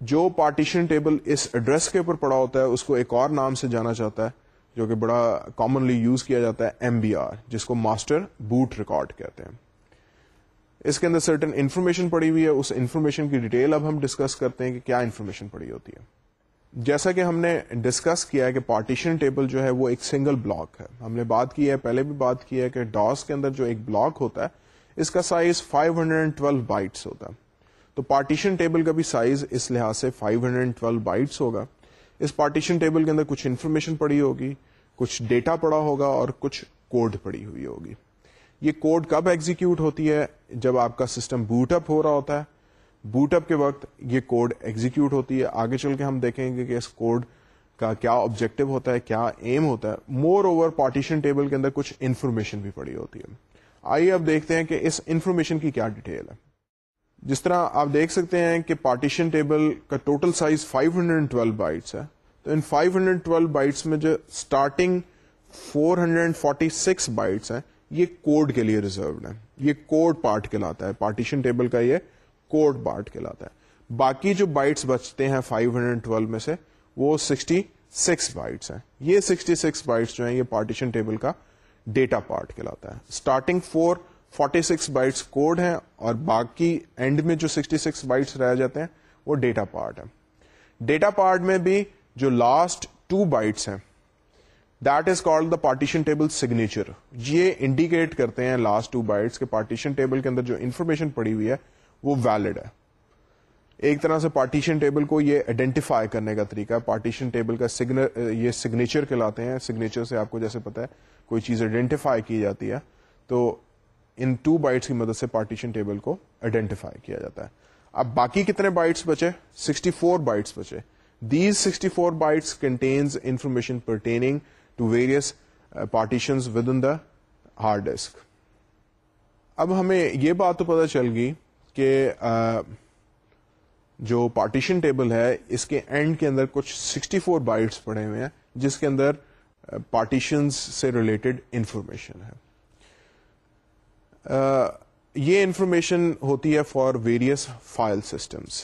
جو پارٹیشن ٹیبل اس ایڈریس کے اوپر پڑا ہوتا ہے، اس کو ایک اور نام سے جانا چاہتا ہے، جو کہ بڑا کامنلی یوز کیا جاتا ہے ایم بی آر جس کو ماسٹر بوٹ ریکارڈ کہتے ہیں۔ اس کے اندر سرٹن انفارمیشن پڑی ہوئی ہے، اس انفارمیشن کی ڈیٹیل اب ہم ڈسکس کرتے ہیں کہ کیا انفارمیشن پڑی ہوتی ہے۔ جیسا کہ ہم نے ڈسکس کیا ہے کہ پارٹیشن ٹیبل جو ہے، وہ ایک سنگل بلاک ہے۔ ہم نے بات کی ہے، پہلے بھی بات کی ہے کہ ڈاس کے اندر جو ایک بلاک ہوتا ہے، اس کا سائز 512 بائٹس ہوتا ہے۔ تو پارٹیشن ٹیبل کا بھی سائز اس لحاظ سے 512 بائٹس ہوگا۔ اس پارٹیشن ٹیبل کے اندر کچھ انفارمیشن پڑی ہوگی، کچھ ڈیٹا پڑا ہوگا اور کچھ کوڈ پڑی ہوئی ہوگی۔ یہ کوڈ کب ایگزیکیوٹ ہوتی ہے؟ جب آپ کا سسٹم بوٹ اپ ہو رہا ہوتا ہے۔ بوٹ اپ کے وقت یہ کوڈ ایگزیکیوٹ ہوتی ہے۔ آگے چل کے ہم دیکھیں گے کہ اس کوڈ کا کیا آبجیکٹو ہوتا ہے، کیا ایم ہوتا ہے۔ مور اوور پارٹیشن ٹیبل کے اندر کچھ انفارمیشن بھی پڑی ہوتی ہے۔ آئیے اب دیکھتے ہیں کہ اس انفارمیشن کی کیا ڈیٹیل ہے۔ جس طرح آپ دیکھ سکتے ہیں کہ پارٹیشن ٹیبل کا ٹوٹل سائز 512 بائٹس ہے۔ تو ان 512 بائٹس میں جو اسٹارٹنگ 446 بائٹس ہیں، یہ کوڈ کے لیے ریزروڈ ہے یہ کوڈ پارٹ کہلاتا ہے۔ پارٹیشن ٹیبل کا یہ کوڈ پارٹ کہلاتا ہے۔ باقی جو بائٹس بچتے ہیں 512 میں سے، وہ 60 سکس بائٹس ہیں۔ یہ سکسٹی سکس بائٹس جو ہیں، یہ پارٹیشن ٹیبل کا ڈیٹا پارٹ کہلاتا ہے۔ Starting four forty six bytes code ہیں اور باقی اینڈ میں جو سکسٹی سکس بائٹس رہ جاتے ہیں وہ ڈیٹا پارٹ ہے ڈیٹا پارٹ میں بھی جو لاسٹ ٹو بائٹس ہیں that is called the partition table signature یہ انڈیکیٹ کرتے ہیں لاسٹ ٹو بائٹس کے پارٹیشن ٹیبل کے اندر جو انفارمیشن پڑی ہوئی ہے، وہ ویلڈ ہے۔ ایک طرح سے پارٹیشن ٹیبل کو یہ آئیڈینٹیفائی کرنے کا طریقہ ہے۔ پارٹیشن ٹیبل کا یہ سگنیچر کہلاتے ہیں۔ سگنیچر سے آپ کو جیسے پتا ہے، کوئی چیز آئیڈینٹیفائی کی جاتی ہے۔ تو ان ٹو بائٹس کی مدد سے پارٹیشن ٹیبل کو آئیڈینٹیفائی کیا جاتا ہے۔ اب باقی کتنے بائٹس بچے؟ سکسٹی فور بائٹس بچے۔ These sixty four bytes contains information pertaining to various partition within the hard disk اب ہمیں یہ بات تو پتا چل گئی کہ uh, جو پارٹیشن ٹیبل ہے اس کے اینڈ کے اندر کچھ 64 فور بائٹس پڑے ہوئے ہیں جس کے اندر uh, پارٹیشن سے ریلیٹڈ انفارمیشن ہے۔ یہ انفارمیشن ہوتی ہے for various file systems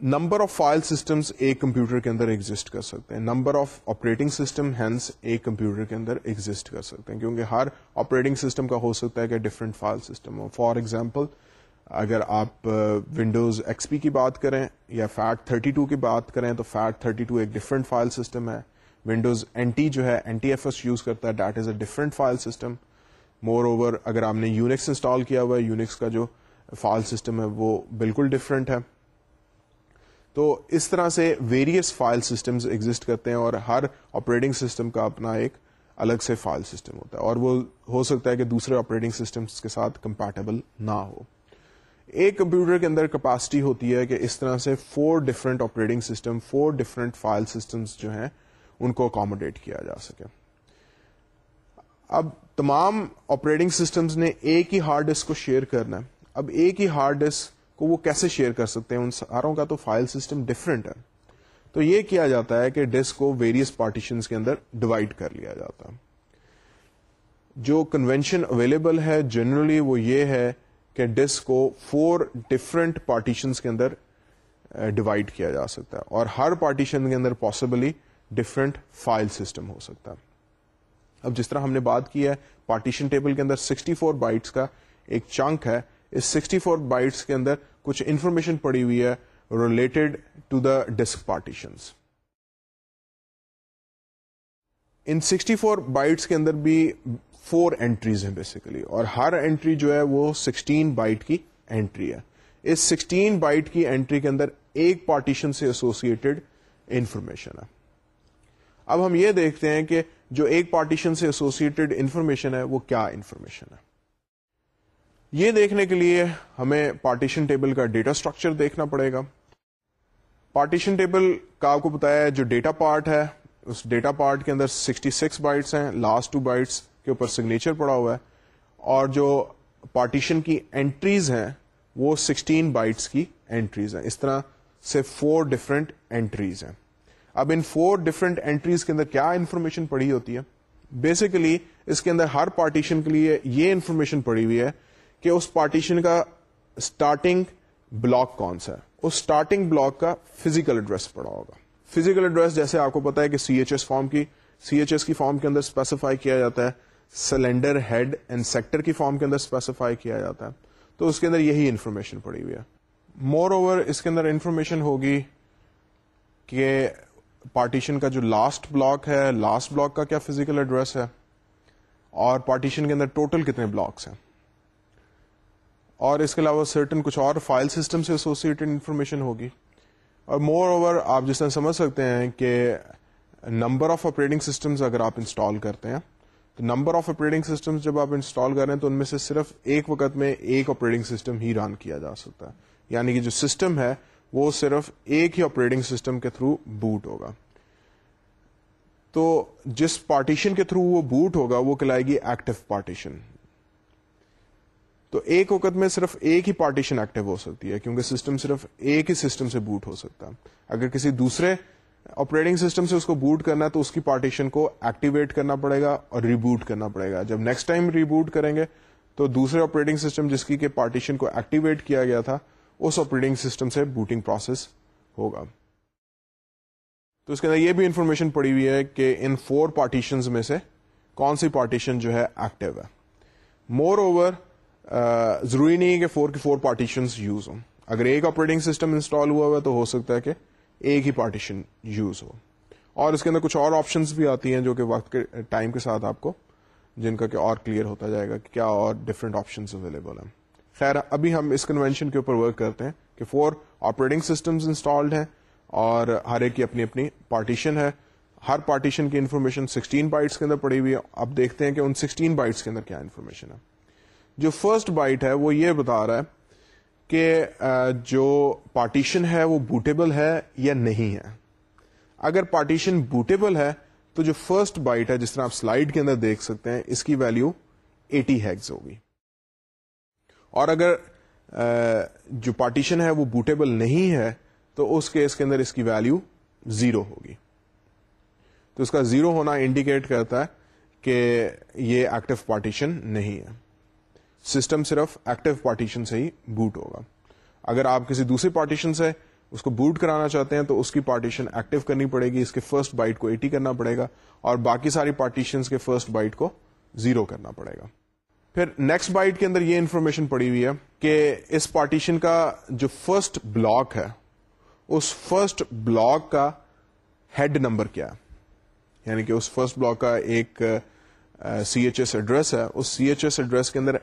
number of file systems ایک کمپیوٹر کے اندر ایگزٹ کر سکتے ہیں۔ Number of operating system hence ایک کمپیوٹر کے اندر ایگزٹ کر سکتے ہیں۔ کیونکہ ہر آپریٹنگ سسٹم کا ہو سکتا ہے کہ ڈفرنٹ فائل سسٹم ہو۔ فار ایگزامپل اگر آپ ونڈوز ایکس پی کی بات کریں یا فیٹ 32 کی بات کریں تو فیٹ 32 ایک ڈفرنٹ فائل سسٹم ہے۔ ونڈوز این ٹی جو ہے N T F S use کرتا ہے that is a different file system moreover اگر آپ نے یونکس انسٹال کیا ہوا ہے یونکس کا جو فائل سسٹم ہے، وہ بالکل ڈفرنٹ ہے. تو اس طرح سے ویریس فائل سسٹمز ایگزٹ کرتے ہیں اور ہر آپریٹنگ سسٹم کا اپنا ایک الگ سے فائل سسٹم ہوتا ہے اور وہ ہو سکتا ہے کہ دوسرے آپریٹنگ سسٹمز کے ساتھ کمپیٹیبل نہ ہو. ایک کمپیوٹر کے اندر کیپیسٹی ہوتی ہے کہ اس طرح سے four different operating system four different file systems جو ہیں ان کو اکاموڈیٹ کیا جا سکے۔ اب تمام آپریٹنگ سسٹمز نے ایک ہی ہارڈ ڈسک کو شیئر کرنا ہے۔ اب ایک ہی ہارڈ ڈسک کو وہ کیسے شیئر کر سکتے ہیں؟ ان ساروں کا تو فائل سسٹم ڈفرینٹ ہے۔ تو یہ کیا جاتا ہے کہ ڈسک کو ویریس پارٹیشن کے اندر ڈیوائڈ کر لیا جاتا ہے۔ جو کنوینشن اویلیبل ہے جنرلی وہ یہ ہے کہ ڈسک کو فور ڈفرنٹ پارٹیشن کے اندر eh, ڈیوائڈ کیا جا سکتا ہے۔ اور ہر پارٹیشن کے اندر پاسبلی ڈفرنٹ فائل سسٹم ہو سکتا ہے۔ اب جس طرح ہم نے بات کی ہے پارٹیشن ٹیبل کے اندر 64 فور بائٹس کا ایک چنک ہے۔ اس سکسٹی فور بائٹس کے اندر کچھ انفارمیشن پڑی ہوئی ہے related to the disk partition in sixty four bytes کے اندر بھی فور اینٹریز ہیں بیسیکلی اور ہر اینٹری جو ہے وہ سکسٹین بائٹ کی اینٹری ہے۔ اس سکسٹین بائٹ کی اینٹری کے اندر ایک پارٹیشن سے ایسوسیٹڈ انفارمیشن ہے۔ اب ہم یہ دیکھتے ہیں کہ جو ایک پارٹیشن سے ایسوسیٹڈ انفارمیشن ہے، وہ کیا انفارمیشن ہے؟ یہ دیکھنے کے لیے ہمیں پارٹیشن ٹیبل کا ڈیٹا اسٹرکچر دیکھنا پڑے گا۔ پارٹیشن ٹیبل کا آپ کو بتایا جو ڈیٹا پارٹ ہے، اس ڈیٹا پارٹ کے اندر 66 سکس بائٹس ہیں لاسٹ ٹو بائٹس کے اوپر سگنیچر پڑا ہوا ہے۔ اور جو پارٹیشن کی اینٹریز ہیں، وہ 16 بائٹس کی اینٹریز ہیں۔ اس طرح سے فور ڈفرنٹ اینٹریز ہیں۔ اب ان فور ڈفرنٹ اینٹریز کے اندر کیا انفارمیشن پڑی ہوتی ہے؟ بیسیکلی اس کے اندر ہر پارٹیشن کے لیے یہ انفارمیشن پڑی ہوئی ہے کہ اس پارٹیشن کا اسٹارٹنگ بلاک کون سا ہے۔ اس اسٹارٹنگ بلاک کا فزیکل ایڈریس پڑا ہوگا۔ فزیکل ایڈریس جیسے آپ کو پتا ہے کہ سی ایچ ایس فارم کی سی ایچ ایس کی فارم کے اندر اسپیسیفائی کیا جاتا ہے۔ سلینڈر ہیڈ اینڈ سیکٹر کی فارم کے اندر اسپیسیفائی کیا جاتا ہے۔ تو اس کے اندر یہی انفارمیشن پڑی ہوئی ہے۔ مور اوور اس کے اندر انفارمیشن ہوگی کہ پارٹیشن کا جو لاسٹ بلاک ہے لاسٹ بلاک کا کیا فزیکل ایڈریس ہے؟ اور پارٹیشن کے اندر ٹوٹل کتنے بلاکس ہیں؟ اور اس کے علاوہ سرٹن کچھ اور فائل سسٹم سے ایسوسیٹڈ انفارمیشن ہوگی۔ اور مور اوور آپ جس طرح سمجھ سکتے ہیں کہ نمبر آف آپریٹنگ سسٹمز اگر آپ انسٹال کرتے ہیں، تو نمبر آف آپریٹنگ سسٹم جب آپ انسٹال کر رہے ہیں، تو ان میں سے صرف ایک وقت میں ایک آپریٹنگ سسٹم ہی رن کیا جا سکتا ہے۔ یعنی کہ جو سسٹم ہے وہ صرف ایک ہی آپریٹنگ سسٹم کے تھرو بوٹ ہوگا۔ تو جس پارٹیشن کے تھرو وہ بوٹ ہوگا، وہ کہلائے گی ایکٹیو پارٹیشن تو ایک وقت میں صرف ایک ہی پارٹیشن ایکٹیو ہو سکتی ہے، کیونکہ سسٹم صرف ایک ہی سسٹم سے بوٹ ہو سکتا۔ ہے اگر کسی دوسرے آپریٹنگ سسٹم سے اس کو بوٹ کرنا ہے، تو اس کی پارٹیشن کو ایکٹیویٹ کرنا پڑے گا اور ریبوٹ کرنا پڑے گا۔ جب نیکسٹ ٹائم ریبوٹ کریں گے، تو دوسرے آپریٹنگ سسٹم جس کی کہ پارٹیشن کو ایکٹیویٹ کیا گیا تھا اس آپریٹنگ سسٹم سے بوٹنگ پروسیس ہوگا۔ تو اس کے اندر یہ بھی انفارمیشن پڑی ہوئی ہے کہ ان فور پارٹیشن میں سے کون سی پارٹیشن جو ہے ایکٹیو ہے۔ مور اوور ضروری نہیں ہے کہ فور کی فور پارٹیشن یوز ہوں۔ اگر ایک آپریٹنگ سسٹم انسٹال ہوا ہوا تو ہو سکتا ہے کہ ایک ہی پارٹیشن یوز ہو۔ اور اس کے اندر کچھ اور آپشنس بھی آتی ہیں جو کہ وقت کے ٹائم کے ساتھ آپ کو، جن کا کہ اور کلیئر ہوتا جائے گا کہ کیا اور ڈفرینٹ آپشنس اویلیبل ہیں۔ خیر، ابھی ہم اس کنوینشن کے اوپر ورک کرتے ہیں کہ فور آپریٹنگ سسٹمز انسٹالڈ ہیں اور ہر ایک کی اپنی اپنی پارٹیشن ہے۔ ہر پارٹیشن کی انفارمیشن سکسٹین بائٹس کے اندر پڑی ہوئی ہے۔ اب دیکھتے ہیں کہ ان سکسٹین بائٹس کے اندر کیا انفارمیشن ہے۔ جو فرسٹ بائٹ ہے، وہ یہ بتا رہا ہے کہ جو پارٹیشن ہے، وہ بوٹیبل ہے یا نہیں ہے۔ اگر پارٹیشن بوٹیبل ہے، تو جو فرسٹ بائٹ ہے، جس طرح آپ سلائڈ کے اندر دیکھ سکتے ہیں، اس کی ویلو ایٹی ہیگز ہوگی۔ اور اگر جو پارٹیشن ہے وہ بوٹیبل نہیں ہے، تو اس کیس کے اندر اس کی ویلو زیرو ہوگی۔ تو اس کا زیرو ہونا انڈیکیٹ کرتا ہے کہ یہ ایکٹیو پارٹیشن نہیں ہے۔ سسٹم صرف ایکٹیو پارٹیشن سے ہی بوٹ ہوگا۔ اگر آپ کسی دوسری پارٹیشن سے اس کو بوٹ کرانا چاہتے ہیں، تو اس کی پارٹیشن ایکٹیو کرنی پڑے گی، اس کے فرسٹ بائٹ کو ایٹی کرنا پڑے گا، اور باقی ساری پارٹیشن کے فرسٹ بائٹ کو زیرو کرنا پڑے گا۔ پھر نیکسٹ بائٹ کے اندر یہ انفارمیشن پڑی ہوئی ہے کہ اس پارٹیشن کا جو فرسٹ بلاک ہے، اس فرسٹ بلاک کا ہیڈ نمبر کیا ہے؟ یعنی کہ اس فرسٹ بلاک کا ایک سی ایچ ایس ایڈریس ہے، اس سی ایچ ایس ایڈریس کے اندر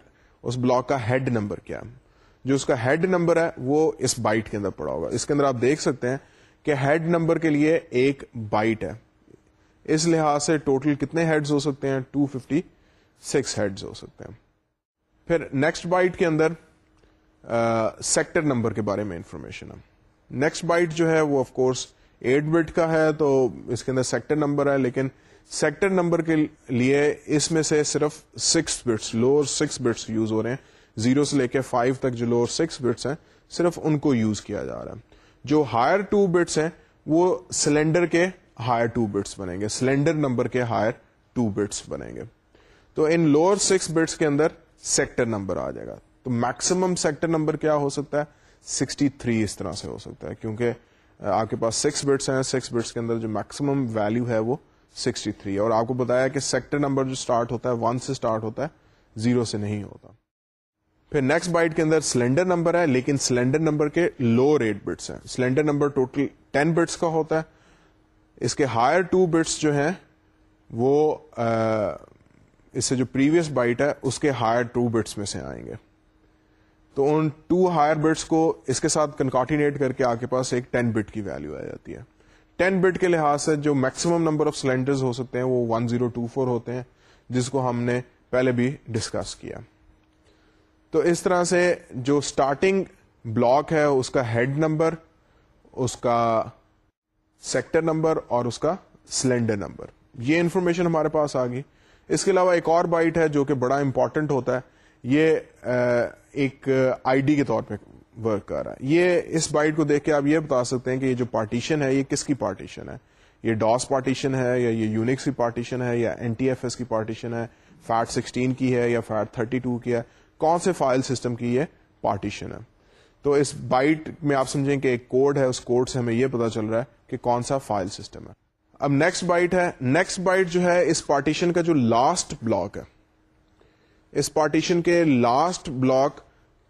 اس بلاک کا ہیڈ نمبر کیا ہے؟ جو اس کا ہیڈ نمبر ہے، وہ اس بائٹ کے اندر پڑا ہوگا۔ اس کے اندر آپ دیکھ سکتے ہیں کہ ہیڈ نمبر کے لیے ایک بائٹ ہے۔ اس لحاظ سے ٹوٹل کتنے ہیڈز ہو سکتے ہیں؟ ٹو ففٹی سکس ہیڈز ہو سکتے ہیں۔ پھر نیکسٹ بائٹ کے اندر سیکٹر نمبر کے بارے میں انفارمیشن ہے۔ نیکسٹ بائٹ جو ہے وہ آف کورس ایٹ بٹ کا ہے تو اس کے اندر سیکٹر نمبر ہے، لیکن سیکٹر نمبر کے لیے اس میں سے صرف six bits lower six bits use ہو رہے ہیں۔ زیرو سے لے کے فائیو تک جو لوور سکس بٹس ہیں، صرف ان کو یوز کیا جا رہا ہے۔ جو ہائر ٹو بٹس ہیں، وہ سلینڈر کے ہائر ٹو بٹس بنیں گے۔ سلینڈر نمبر کے ہائر ٹو بٹس بنیں گے۔ تو ان لوور سکس بٹس کے اندر سیکٹر نمبر آ جائے گا۔ تو میکسیمم سیکٹر نمبر کیا ہو سکتا ہے؟ سکسٹی تھری اس طرح سے ہو سکتا ہے، کیونکہ آپ کے پاس سکس بٹس ہیں سکس بٹس کے اندر جو میکسیمم ویلو ہے وہ سکسٹی تھری اور آپ کو بتایا کہ سیکٹر نمبر جو اسٹارٹ ہوتا ہے ون سے اسٹارٹ ہوتا ہے زیرو سے نہیں ہوتا۔ پھر نیکسٹ بائٹ کے اندر سلینڈر نمبر ہے، لیکن سلینڈر نمبر کے لو ریٹ بٹس ہیں۔ Cylinder number total ten bits کا ہوتا ہے۔ اس کے ہائر ٹو بٹس جو ہیں، وہ اس سے جو پریویس بائٹ ہے، اس کے ہائر ٹو بٹس میں سے آئیں گے۔ تو ان ٹو ہائر بٹس کو اس کے ساتھ کنکارٹینیٹ کر کے آپ کے پاس ایک ٹین بٹ کی ویلو آ جاتی ہے۔ ٹین بٹ کے لحاظ سے جو میکسیمم نمبر آف سلینڈر ہو سکتے ہیں، وہ ون زیرو ٹو فور ہوتے ہیں، جس کو ہم نے پہلے بھی ڈسکس کیا۔ تو اس طرح سے جو اسٹارٹنگ بلاک ہے، اس کا ہیڈ نمبر اس کا سیکٹر نمبر اور اس کا سلینڈر نمبر یہ انفارمیشن ہمارے پاس آ گئی۔ اس کے علاوہ ایک اور بائٹ ہے جو کہ بڑا امپورٹنٹ ہوتا ہے، یہ ایک آئی ڈی کے طور پہ ورک کر رہا ہے۔ یہ اس بائٹ کو دیکھ کے آپ یہ بتا سکتے ہیں کہ یہ جو پارٹیشن ہے، یہ کس کی پارٹیشن ہے؟ یہ ڈاس پارٹیشن ہے یا یہ یونکس کی پارٹیشن ہے یا این ٹی ایف ایس کی پارٹیشن ہے؟ فیٹ سکسٹین کی ہے یا فیٹ تھرٹی ٹو کی ہے؟ کون سے فائل سسٹم کی یہ پارٹیشن ہے؟ تو اس بائٹ میں آپ سمجھیں کہ ایک کوڈ ہے، اس کوڈ سے ہمیں یہ پتا چل رہا ہے کہ کون سا فائل سسٹم ہے۔ اب نیکسٹ بائٹ ہے. نیکسٹ بائٹ جو ہے، اس پارٹیشن کا جو لاسٹ بلاک ہے، اس پارٹیشن کے لاسٹ بلاک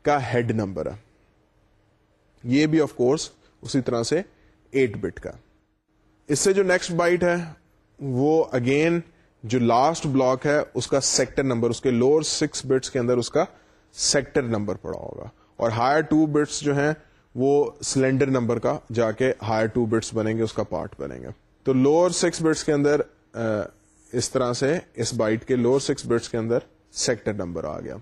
کا ہیڈ نمبر ہے. یہ بھی آف کورس اسی طرح سے ایٹ بٹ کا. اس سے جو نیکسٹ بائٹ ہے، وہ اگین جو لاسٹ بلاک ہے، اس کا سیکٹر نمبر اس کے لوور سکس بٹس کے اندر اس کا سیکٹر نمبر پڑا ہوگا. اور ہائر ٹو بٹس جو ہیں، وہ سلینڈر نمبر کا جا کے ہائر ٹو بٹس بنیں گے، اس کا پارٹ بنیں گے. تو لوور سکس بٹس کے اندر اس طرح سے اس بائٹ کے لوور سکس بٹس کے اندر سیکٹر نمبر آ گیا۔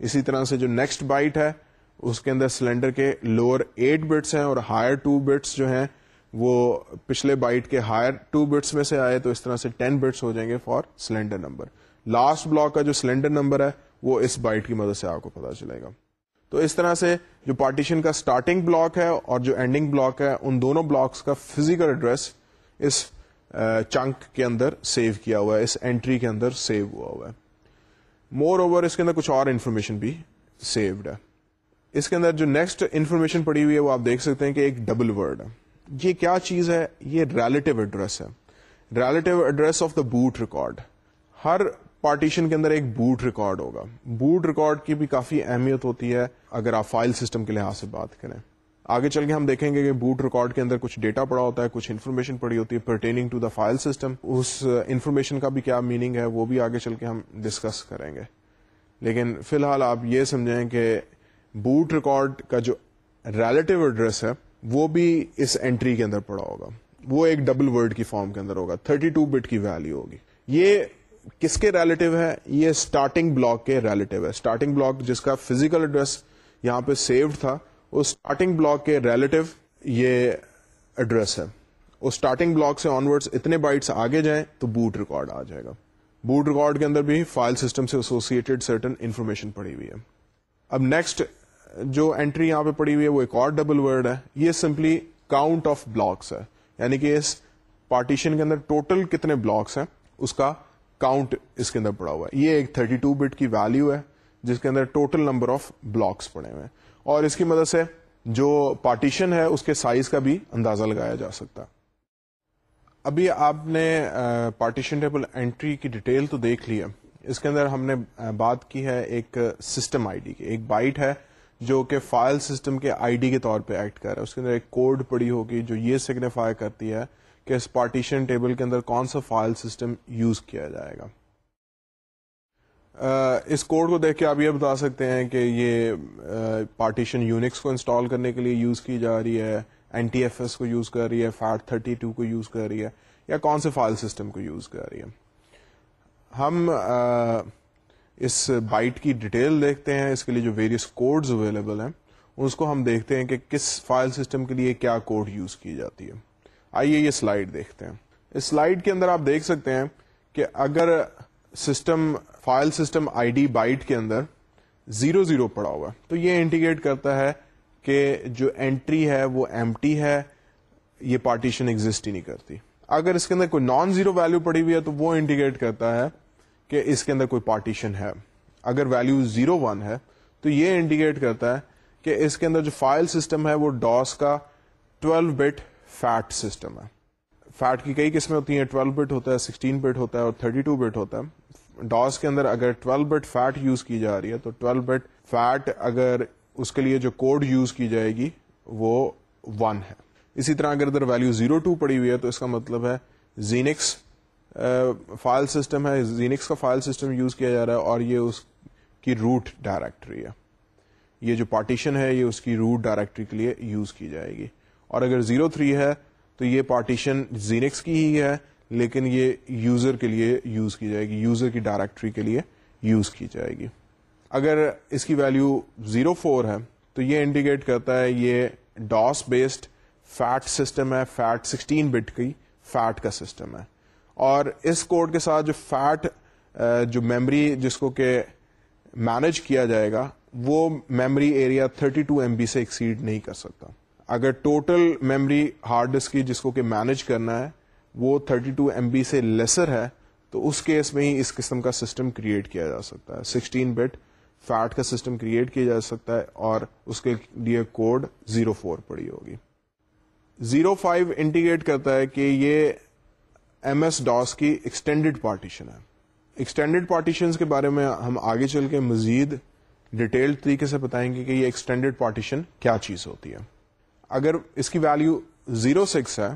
اسی طرح سے جو نیکسٹ بائٹ ہے، اس کے اندر سلینڈر کے لوور ایٹ بٹس ہیں اور ہائر ٹو بٹس جو ہیں، وہ پچھلے بائٹ کے ہائر ٹو بٹس میں سے آئے، تو اس طرح سے ٹین بٹس ہو جائیں گے for cylinder number last block کا جو سلینڈر نمبر ہے، وہ اس بائٹ کی مدد سے آپ کو پتا چلے گا۔ تو اس طرح سے جو پارٹیشن کا اسٹارٹنگ بلاک ہے اور جو اینڈنگ بلاک ہے، ان دونوں بلاکس کا فزیکل ایڈریس اس چنک کے اندر سیو کیا ہوا ہے، اس اینٹری کے اندر سیو ہوا ہوا ہے۔ مور اوور اس کے اندر کچھ اور انفارمیشن بھی سیوڈ ہے۔ اس کے اندر جو نیکسٹ انفارمیشن پڑی ہوئی ہے، وہ آپ دیکھ سکتے ہیں کہ ایک ڈبل ورڈ ہے۔ یہ کیا چیز ہے؟ یہ ریلیٹو ایڈریس ہے۔ Relative address of the boot record Hare partition کے اندر ایک بوٹ ریکارڈ ہوگا۔ بوٹ ریکارڈ کی بھی کافی اہمیت ہوتی ہے، اگر آپ فائل سسٹم کے لحاظ سے بات کریں۔ آگے چل کے ہم دیکھیں گے کہ بوٹ ریکارڈ کے اندر کچھ ڈیٹا پڑا ہوتا ہے، کچھ انفارمیشن پڑی ہوتی ہے pertaining to the file system us information کا بھی کیا میننگ ہے، وہ بھی آگے چل کے ہم ڈسکس کریں گے۔ لیکن فی الحال آپ یہ سمجھیں کہ بوٹ ریکارڈ کا جو ریلیٹو ایڈریس ہے، وہ بھی اس اینٹری کے اندر پڑا ہوگا۔ وہ ایک ڈبل ورڈ کی فارم کے اندر ہوگا 32 ٹو بٹ کی ویلو ہوگی۔ یہ کس کے ریلیٹو ہے؟ یہ اسٹارٹنگ بلاک کے ریلیٹو ہے۔ اسٹارٹنگ بلاک جس کا فزیکل ایڈریس یہاں پہ سیوڈ تھا اس اسٹارٹنگ بلاک کے ریلیٹو یہ ایڈریس ہے۔ اس اسٹارٹنگ بلاک سے آنورڈ اتنے بائٹس آگے جائیں تو بوٹ ریکارڈ آ جائے گا۔ بوٹ ریکارڈ کے اندر بھی فائل سسٹم سے ایسوسیٹڈ سرٹن انفارمیشن پڑی ہوئی ہے۔ اب نیکسٹ جو انٹری یہاں پہ پڑی ہوئی ہے وہ ایک اور ڈبل ورڈ ہے۔ یہ سمپلی کاؤنٹ آف بلاکس ہے۔ یعنی کہ اس پارٹیشن کے اندر ٹوٹل کتنے بلاکس ہیں، اس کا کاؤنٹ اس کے اندر پڑا ہوا ہے۔ یہ ایک 32 بٹ کی ویلو ہے، جس کے اندر ٹوٹل نمبر آف بلاکس پڑے ہوئے ہیں۔ اور اس کی مدد سے جو پارٹیشن ہے، اس کے سائز کا بھی اندازہ لگایا جا سکتا۔ ابھی آپ نے پارٹیشن ٹیبل انٹری کی ڈیٹیل تو دیکھ لی ہے۔ اس کے اندر ہم نے بات کی ہے ایک سسٹم آئی ڈی کی۔ ایک بائٹ ہے جو کہ فائل سسٹم کے آئی ڈی کے طور پہ ایکٹ کر رہا ہے۔ اس کے اندر ایک کوڈ پڑی ہوگی جو یہ سگنیفائی کرتی ہے کہ اس پارٹیشن ٹیبل کے اندر کون سا فائل سسٹم یوز کیا جائے گا۔ اس کوڈ کو دیکھ کے آپ یہ بتا سکتے ہیں کہ یہ پارٹیشن یونکس کو انسٹال کرنے کے لیے یوز کی جا رہی ہے این ٹی ایف ایس کو یوز کر رہی ہے فیٹ تھرٹی ٹو کو یوز کر رہی ہے، یا کون سے فائل سسٹم کو یوز کر رہی ہے۔ ہم اس بائٹ کی ڈیٹیل دیکھتے ہیں، اس کے لیے جو ویریس کوڈز اویلیبل ہیں، اس کو ہم دیکھتے ہیں کہ کس فائل سسٹم کے لیے کیا کوڈ یوز کی جاتی ہے۔ آئیے یہ سلائڈ دیکھتے ہیں۔ اس سلائڈ کے اندر آپ دیکھ سکتے ہیں کہ اگر system file system I D byte کے اندر زیرو زیرو پڑا ہوا ہے۔ تو یہ انڈیکیٹ کرتا ہے کہ جو اینٹری ہے وہ ایم ٹی ہے، یہ پارٹیشن ایگزٹ ہی نہیں کرتی۔ اگر اس کے اندر کوئی نان زیرو ویلو پڑی ہوئی ہے تو وہ انڈیکیٹ کرتا ہے کہ اس کے اندر کوئی پارٹیشن ہے۔ اگر ویلو زیرو ون ہے تو یہ انڈیکیٹ کرتا ہے کہ اس کے اندر جو فائل سسٹم ہے وہ ڈاس کا 12 بٹ فیٹ سسٹم ہے۔ فیٹ کی کئی قسمیں ہوتی ہیں 12 بٹ ہوتا ہے 16 بٹ ہوتا ہے اور 32 بٹ ہوتا ہے۔ ڈاس کے اندر اگر 12 بٹ فیٹ یوز کی جا رہی ہے تو 12 بٹ فیٹ اگر اس کے لیے جو کوڈ یوز کی جائے گی وہ 1 ہے۔ اسی طرح اگر ادھر ویلو 02 پڑی ہوئی ہے تو اس کا مطلب ہے زینکس فائل سسٹم ہے، زینکس کا فائل سسٹم یوز کیا جا رہا ہے اور یہ اس کی روٹ ڈائریکٹری ہے۔ یہ جو پارٹیشن ہے یہ اس کی روٹ ڈائریکٹری کے لیے یوز کی جائے گی۔ اور اگر زیرو تھری ہے تو یہ پارٹیشن زینکس کی ہی ہے لیکن یہ یوزر کے لیے یوز کی جائے گی، یوزر کی ڈائریکٹری کے لیے یوز کی جائے گی۔ اگر اس کی ویلو زیرو فور ہے، تو یہ انڈیکیٹ کرتا ہے یہ ڈاس بیسڈ فیٹ سسٹم ہے فیٹ سکسٹین بٹ کی فیٹ کا سسٹم ہے۔ اور اس کوڈ کے ساتھ جو فیٹ جو میمری جس کو کہ مینج کیا جائے گا، وہ memory area 32 two M B سے ایکسیڈ نہیں کر سکتا۔ اگر ٹوٹل میمری ہارڈ ڈسک کی جس کو کہ مینج کرنا ہے وہ 32 ٹو ایم بی سے لیسر ہے، تو اس کیس میں ہی اس قسم کا سسٹم کریٹ کیا جا سکتا ہے۔ 16 بٹ فیٹ کا سسٹم کریٹ کیا جا سکتا ہے اور اس کے لیے کوڈ 04 پڑی ہوگی۔ 05 انڈیکیٹ کرتا ہے کہ یہ ایم ایس ڈاس کی ایکسٹینڈیڈ پارٹیشن ہے۔ ایکسٹینڈیڈ پارٹیشن کے بارے میں ہم آگے چل کے مزید ڈیٹیل طریقے سے بتائیں گے کہ یہ ایکسٹینڈیڈ پارٹیشن کیا چیز ہوتی ہے۔ اگر اس کی ویلو زیرو سکس ہے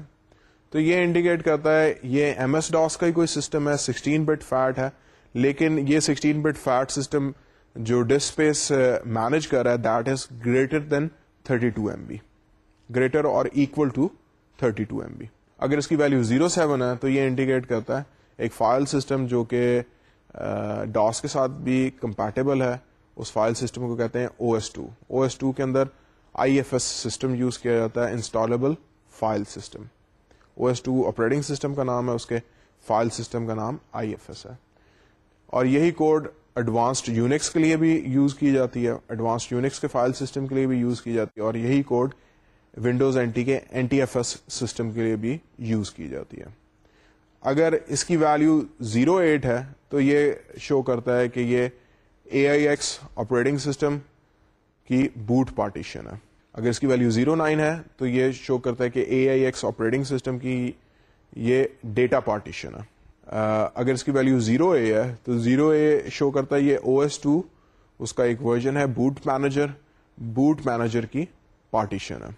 تو یہ انڈیکیٹ کرتا ہے یہ ایم ایس ڈاس کا ہی کوئی سسٹم ہے سکسٹین بٹ فیٹ ہے، لیکن یہ سکسٹین بٹ فیٹ سسٹم جو ڈسک اسپیس مینج کر رہا ہے that is greater than thirty two M B greater اور equal to thirty two M B اگر اس کی ویلو زیرو سیون ہے تو یہ انڈیکیٹ کرتا ہے ایک فائل سسٹم جو کہ uh, ڈاس کے ساتھ بھی کمپیٹیبل ہے۔ اس فائل سسٹم کو کہتے ہیں O S two O S two کے اندر I F S system use کیا جاتا ہے installable file system O S two operating system کا نام ہے، اس کے فائل سسٹم کا نام آئی ایف ایس ہے۔ اور یہی کوڈ ایڈوانسڈ یونکس کے لیے بھی یوز کی جاتی ہے، ایڈوانسڈ یونکس کے فائل سسٹم کے لیے بھی یوز کی جاتی ہے، اور یہی کوڈ ونڈوز این ٹی کے N T F S system کے لیے بھی یوز کی جاتی ہے۔ اگر اس کی ویلو زیرو ایٹ ہے، تو یہ شو کرتا ہے کہ یہ A I X operating system کی بوٹ پارٹیشن ہے۔ اگر اس کی ویلو زیرو نائن ہے تو یہ شو کرتا ہے کہ A I X operating system کی یہ ڈیٹا پارٹیشن ہے۔ اگر اس کی ویلو زیرو اے ہے تو زیرو اے شو کرتا ہے یہ او ایس ٹو اس کا ایک ورژن ہے بوٹ مینیجر بوٹ مینیجر کی پارٹیشن ہے۔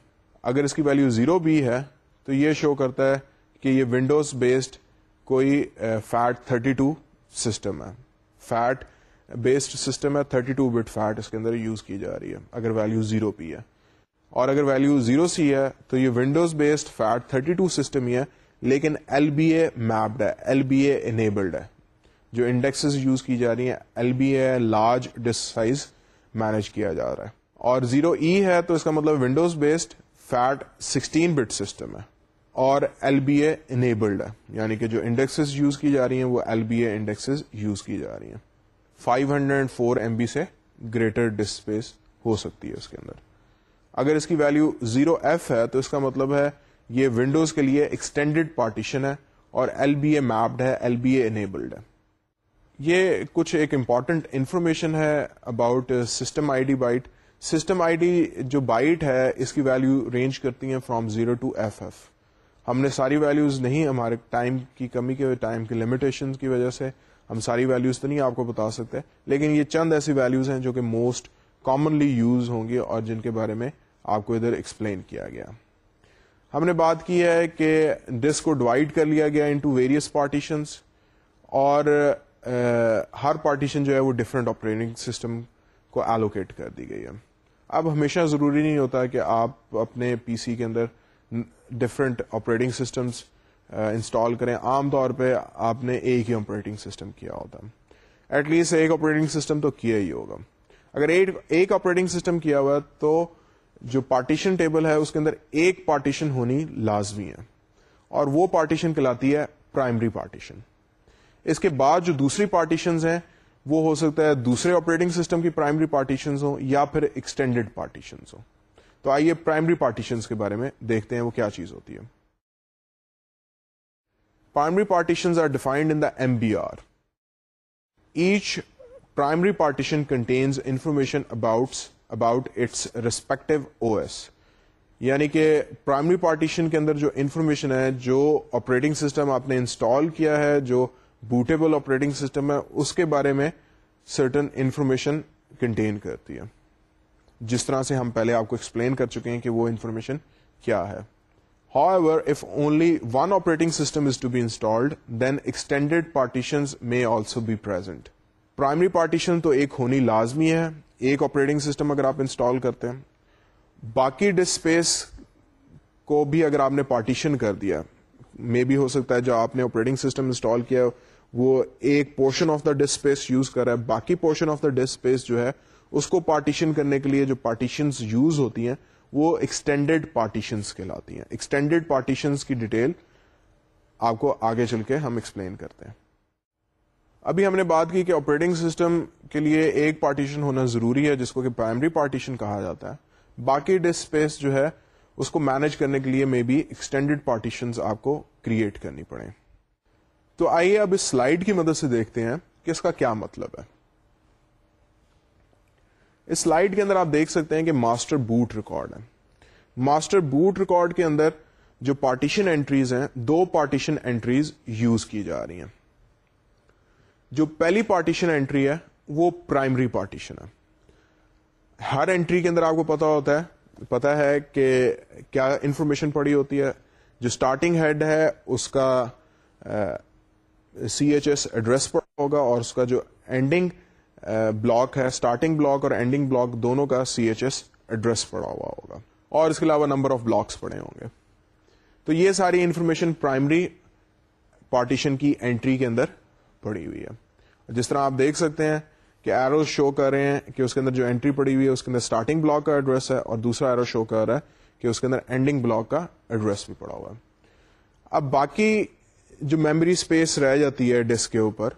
اگر اس کی ویلو زیرو بی ہے تو یہ شو کرتا ہے کہ یہ ونڈوز بیسڈ کوئی فیٹ تھرٹی ٹو سسٹم ہے۔ فیٹ بیسڈ سسٹم ہے تھرٹی ٹو بٹ فیٹ اس کے اندر یوز کی جا رہی ہے، اگر ویلو زیرو پی ہے۔ اور اگر ویلو زیرو سی ہے تو یہ Windows based FAT thirty two system ہی ہے، لیکن ایل بی اے میپڈ ہے ایل بی اے انیبلڈ ہے۔ جو انڈیکس یوز کی جا رہی ہیں L B A large disk size manage کیا جا رہا ہے۔ اور زیرو ای e ہے تو اس کا مطلب Windows based FAT sixteen bit system ہے۔ اور ایل بی اے انیبلڈ ہے یعنی کہ جو انڈیکسز یوز کی جا رہی ہیں، وہ L B A indexes use کی جا رہی ہیں۔ Five hundred and four M B سے گریٹر ڈسک اسپیس ہو سکتی ہے اس کے اندر۔ اگر اس کی ویلو زیرو ایف ہے تو اس کا مطلب ہے یہ ونڈوز کے لیے ایکسٹینڈیڈ پارٹیشن ہے اور ایل بی اے میپڈ ہے ایل بی اے انیبلڈ ہے۔ یہ کچھ ایک امپورٹنٹ انفارمیشن ہے about system I D byte system I D جو بائٹ ہے اس کی ویلو رینج کرتی ہیں from zero to F F ہم نے ساری ویلوز نہیں، ہمارے ٹائم کی کمی کے ٹائم کی لمیٹیشن کی وجہ سے ہم ساری ویلوز تو نہیں آپ کو بتا سکتے، لیکن یہ چند ایسی ویلوز ہیں جو کہ موسٹ کامنلی یوز ہوں گی اور جن کے بارے میں آپ کو ادھر ایکسپلین کیا گیا۔ ہم نے بات کی ہے کہ ڈسک کو ڈیوائڈ کر لیا گیا انٹو ویریس پارٹیشنس اور ہر پارٹیشن جو ہے وہ ڈفرینٹ آپریٹنگ سسٹم کو ایلوکیٹ کر دی گئی ہے۔ اب ہمیشہ ضروری نہیں ہوتا کہ آپ اپنے پی سی کے اندر ڈفرینٹ آپریٹنگ سسٹمس انسٹال کریں۔ عام طور پہ آپ نے ایک ہی آپریٹنگ سسٹم کیا ہوتا۔ ایٹ لیسٹ ایک آپریٹنگ سسٹم تو کیا ہی ہوگا۔ اگر ایک آپریٹنگ سسٹم کیا ہوا تو جو پارٹیشن ٹیبل ہے، اس کے اندر ایک پارٹیشن ہونی لازمی ہے۔ اور وہ پارٹیشن کہلاتی ہے پرائمری پارٹیشن اس کے بعد جو دوسری پارٹیشن ہیں، وہ ہو سکتا ہے دوسرے آپریٹنگ سسٹم کی پرائمری پارٹیشن ہوں یا پھر ایکسٹینڈیڈ پارٹیشن ہوں۔ تو آئیے پرائمری پارٹیشن کے بارے میں دیکھتے ہیں وہ کیا چیز ہوتی ہے۔ Primary partition are defined in the M B R each primary partition contains information about its respective O S یعنی کہ پرائمری پارٹیشن کے اندر جو انفارمیشن ہے، جو آپریٹنگ سسٹم آپ نے انسٹال کیا ہے، جو بوٹیبل آپریٹنگ سسٹم ہے، اس کے بارے میں سرٹن انفارمیشن کنٹین کرتی ہے۔ جس طرح سے ہم پہلے آپ کو ایکسپلین کر چکے ہیں کہ وہ انفارمیشن کیا ہے۔ However if only one operating system is to be installed then extended partition میں also be present primary partition تو ایک ہونی لازمی ہے۔ ایک آپریٹنگ سسٹم اگر آپ انسٹال کرتے ہیں، باقی ڈسک اسپیس کو بھی اگر آپ نے پارٹیشن کر دیا مے بھی ہو سکتا ہے جو آپ نے آپریٹنگ سسٹم انسٹال کیا، وہ ایک portion of the disk space use کر رہا ہے، باقی portion of the disk space جو ہے، اس کو پارٹیشن کرنے کے لیے جو پارٹیشن یوز ہوتی ہیں، وہ ایکسٹینڈیڈ پارٹیشنس کہلاتی ہیں۔ ایکسٹینڈیڈ پارٹیشنس کی ڈیٹیل آپ کو آگے چل کے ہم ایکسپلین کرتے ہیں۔ ابھی ہم نے بات کی کہ آپریٹنگ سسٹم کے لیے ایک پارٹیشن ہونا ضروری ہے، جس کو کہ پرائمری پارٹیشن کہا جاتا ہے۔ باقی ڈسک اسپیس جو ہے، اس کو مینج کرنے کے لیے مے بی ایکسٹینڈیڈ پارٹیشن آپ کو کریٹ کرنی پڑے تو آئیے اب اس سلائڈ کی مدد سے دیکھتے ہیں کہ اس کا کیا مطلب ہے۔ اس سلائڈ کے اندر آپ دیکھ سکتے ہیں کہ ماسٹر بوٹ ریکارڈ ہے۔ ماسٹر بوٹ ریکارڈ کے اندر جو پارٹیشن اینٹریز ہیں، دو پارٹیشن اینٹریز یوز کی جا رہی ہیں۔ جو پہلی پارٹیشن اینٹری ہے وہ پرائمری پارٹیشن ہے۔ ہر اینٹری کے اندر آپ کو پتا ہوتا ہے، پتا ہے کہ کیا انفارمیشن پڑی ہوتی ہے۔ جو اسٹارٹنگ ہیڈ ہے، اس کا سی ایچ ایس ایڈریس پڑا ہوگا اور اس کا جو اینڈنگ بلاک ہے اسٹارٹنگ بلاک اور اینڈنگ بلاک دونوں کا سی ایچ ایس ایڈریس پڑا ہوا ہوگا۔ اور اس کے علاوہ نمبر آف بلاکس پڑے ہوں گے۔ تو یہ ساری انفارمیشن پرائمری پارٹیشن کی اینٹری کے اندر پڑی ہوئی ہے۔ جس طرح آپ دیکھ سکتے ہیں کہ ایرو شو کر رہے ہیں کہ اس کے اندر جو انٹری پڑی ہوئی ہے، اس کے اندر اسٹارٹنگ بلاک کا ایڈریس ہے اور دوسرا ایرو شو کر رہا ہے کہ اس کے اندر اینڈنگ بلاک کا ایڈریس بھی پڑا ہوا ہے۔ اب باقی جو میموری اسپیس رہ جاتی ہے ڈسک کے اوپر،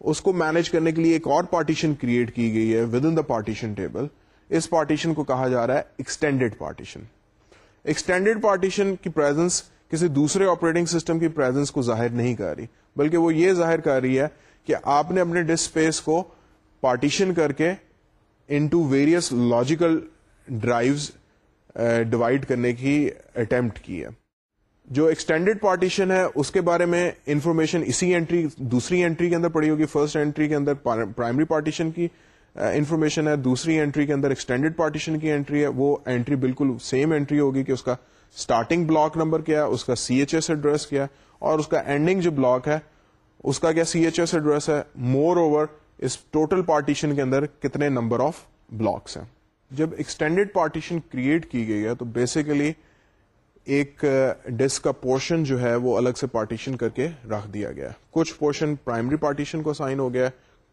اس کو مینج کرنے کے لیے ایک اور پارٹیشن کریٹ کی گئی ہے with in the partition table us partition کو کہا جا رہا ہے ایکسٹینڈیڈ پارٹیشن ایکسٹینڈیڈ پارٹیشن کی پرزنس کسی دوسرے آپریٹنگ سسٹم کی پرزنس کو ظاہر نہیں کر رہی، بلکہ وہ یہ ظاہر کر رہی ہے کہ آپ نے اپنے ڈسک اسپیس کو پارٹیشن کر کے into various logical drives divide کرنے کی اٹمپٹ کی ہے جو ایکسٹینڈیڈ پارٹیشن ہے اس کے بارے میں انفارمیشن اسی اینٹری دوسری اینٹری کے اندر پڑی ہوگی فرسٹ اینٹری کے اندر پرائمری پارٹیشن کی انفارمیشن ہے دوسری اینٹری کے اندر ایکسٹینڈیڈ پارٹیشن کی اینٹری ہے وہ اینٹری بالکل سیم اینٹری ہوگی کہ اس کا اسٹارٹنگ بلاک نمبر کیا ہے اس کا سی ایچ ایس ایڈریس کیا ہے اور اس کا اینڈنگ جو بلاک ہے اس کا کیا سی ایچ ایس ایڈریس ہے مور اوور اس ٹوٹل پارٹیشن کے اندر کتنے نمبر آف بلاکس ہیں؟ جب ایکسٹینڈیڈ پارٹیشن کریٹ کی گئی ہے تو بیسیکلی ایک uh, ڈسک کا پورشن جو ہے وہ الگ سے پارٹیشن کر کے رکھ دیا گیا کچھ پورشن پرائمری پارٹیشن کو سائن ہو گیا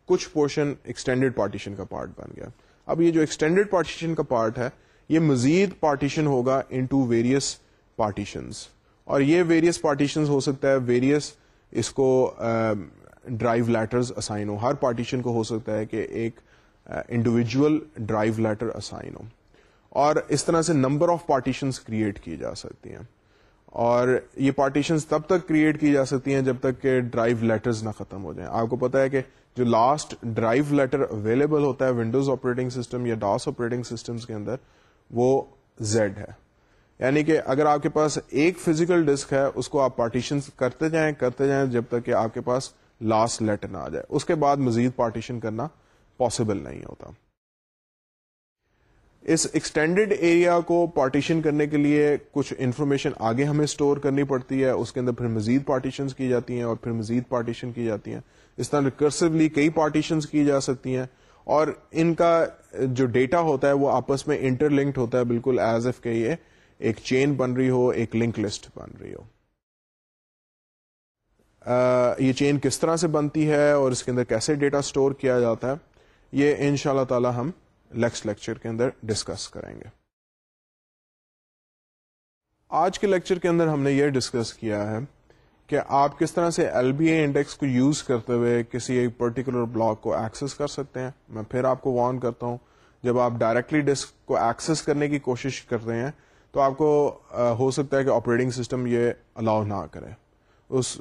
کچھ پورشن ایکسٹینڈیڈ پارٹیشن کا پارٹ بن گیا اب یہ جو ایکسٹینڈیڈ پارٹیشن کا پارٹ ہے، یہ مزید پارٹیشن ہوگا ان ٹو ویریس پارٹیشنس اور یہ ویریس پارٹیشن ہو سکتا ہے ویریس اس کو uh, ڈرائیو لیٹرز اسائن ہو ہر پارٹیشن کو ہو سکتا ہے کہ ایک انڈیویجل ڈرائیو لیٹر اسائن ہو اور اس طرح سے نمبر آف پارٹیشنس کریٹ کی جا سکتی ہیں۔ اور یہ پارٹیشنس تب تک کریٹ کی جا سکتی ہیں جب تک کہ ڈرائیو لیٹرز نہ ختم ہو جائیں۔ آپ کو پتا ہے کہ جو لاسٹ ڈرائیو لیٹر اویلیبل ہوتا ہے ونڈوز آپریٹنگ سسٹم یا ڈاس آپریٹنگ سسٹم کے اندر، وہ زیڈ ہے۔ یعنی کہ اگر آپ کے پاس ایک فزیکل ڈسک ہے، اس کو آپ پارٹیشن کرتے جائیں کرتے جائیں، جب تک کہ آپ کے پاس لاسٹ لیٹر نہ آ جائے۔ اس کے بعد مزید پارٹیشن کرنا پاسبل نہیں ہوتا۔ اس ایکسٹینڈیڈ ایریا کو پارٹیشن کرنے کے لیے کچھ انفارمیشن آگے ہمیں اسٹور کرنی پڑتی ہے۔ اس کے اندر پھر مزید پارٹیشن کی جاتی ہیں اور پھر مزید پارٹیشن کی جاتی ہیں۔ اس طرح ریکرسولی کئی پارٹیشن کی جا سکتی ہیں اور ان کا جو ڈیٹا ہوتا ہے وہ آپس میں انٹر لنکڈ ہوتا ہے، بالکل ایز ایف کہ یہ ایک چین بن رہی ہو، ایک لنک لسٹ بن رہی ہو۔ یہ چین کس طرح سے بنتی ہے اور اس کے اندر کیسے ڈیٹا اسٹور کیا جاتا ہے، یہ ان شاء اللہ تعالی ہم لیکس لیکچر کے اندر ڈسکس کریں گے۔ آج کے لیکچر کے اندر ہم نے یہ ڈسکس کیا ہے کہ آپ کس طرح سے ایل بی اے انڈیکس کو یوز کرتے ہوئے کسی ایک پرٹیکولر بلاک کو ایکسس کر سکتے ہیں۔ میں پھر آپ کو وارن کرتا ہوں، جب آپ ڈائریکٹلی ڈسک کو ایکسس کرنے کی کوشش کر رہے ہیں، تو آپ کو ہو سکتا ہے کہ آپریٹنگ سسٹم یہ الاؤ نہ کرے۔ اس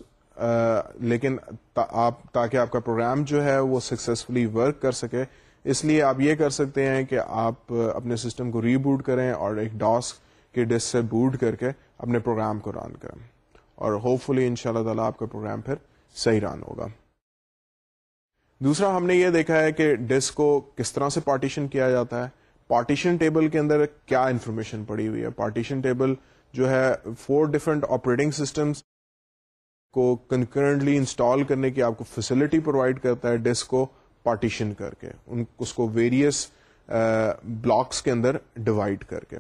لیکن آپ، تاکہ آپ کا پروگرام جو ہے وہ سکسیسفلی ورک کر سکے، اس لیے آپ یہ کر سکتے ہیں کہ آپ اپنے سسٹم کو ری بوٹ کریں اور ایک ڈاس کے ڈسک سے بوٹ کر کے اپنے پروگرام کو رن کریں۔ اور ہوپ فلی ان شاء اللہ تعالیٰ آپ کا پروگرام پھر صحیح رن ہوگا۔ دوسرا، ہم نے یہ دیکھا ہے کہ ڈسک کو کس طرح سے پارٹیشن کیا جاتا ہے۔ پارٹیشن ٹیبل کے اندر کیا انفارمیشن پڑی ہوئی ہے؟ پارٹیشن ٹیبل جو ہے فور ڈفرنٹ آپریٹنگ سسٹمس کو کنکرنٹلی انسٹال کرنے کی آپ کو فیسلٹی پرووائڈ کرتا ہے ڈسک کو پارٹیشن کر کے ان اس کو ویریس بلاکس کے اندر ڈیوائڈ کر کے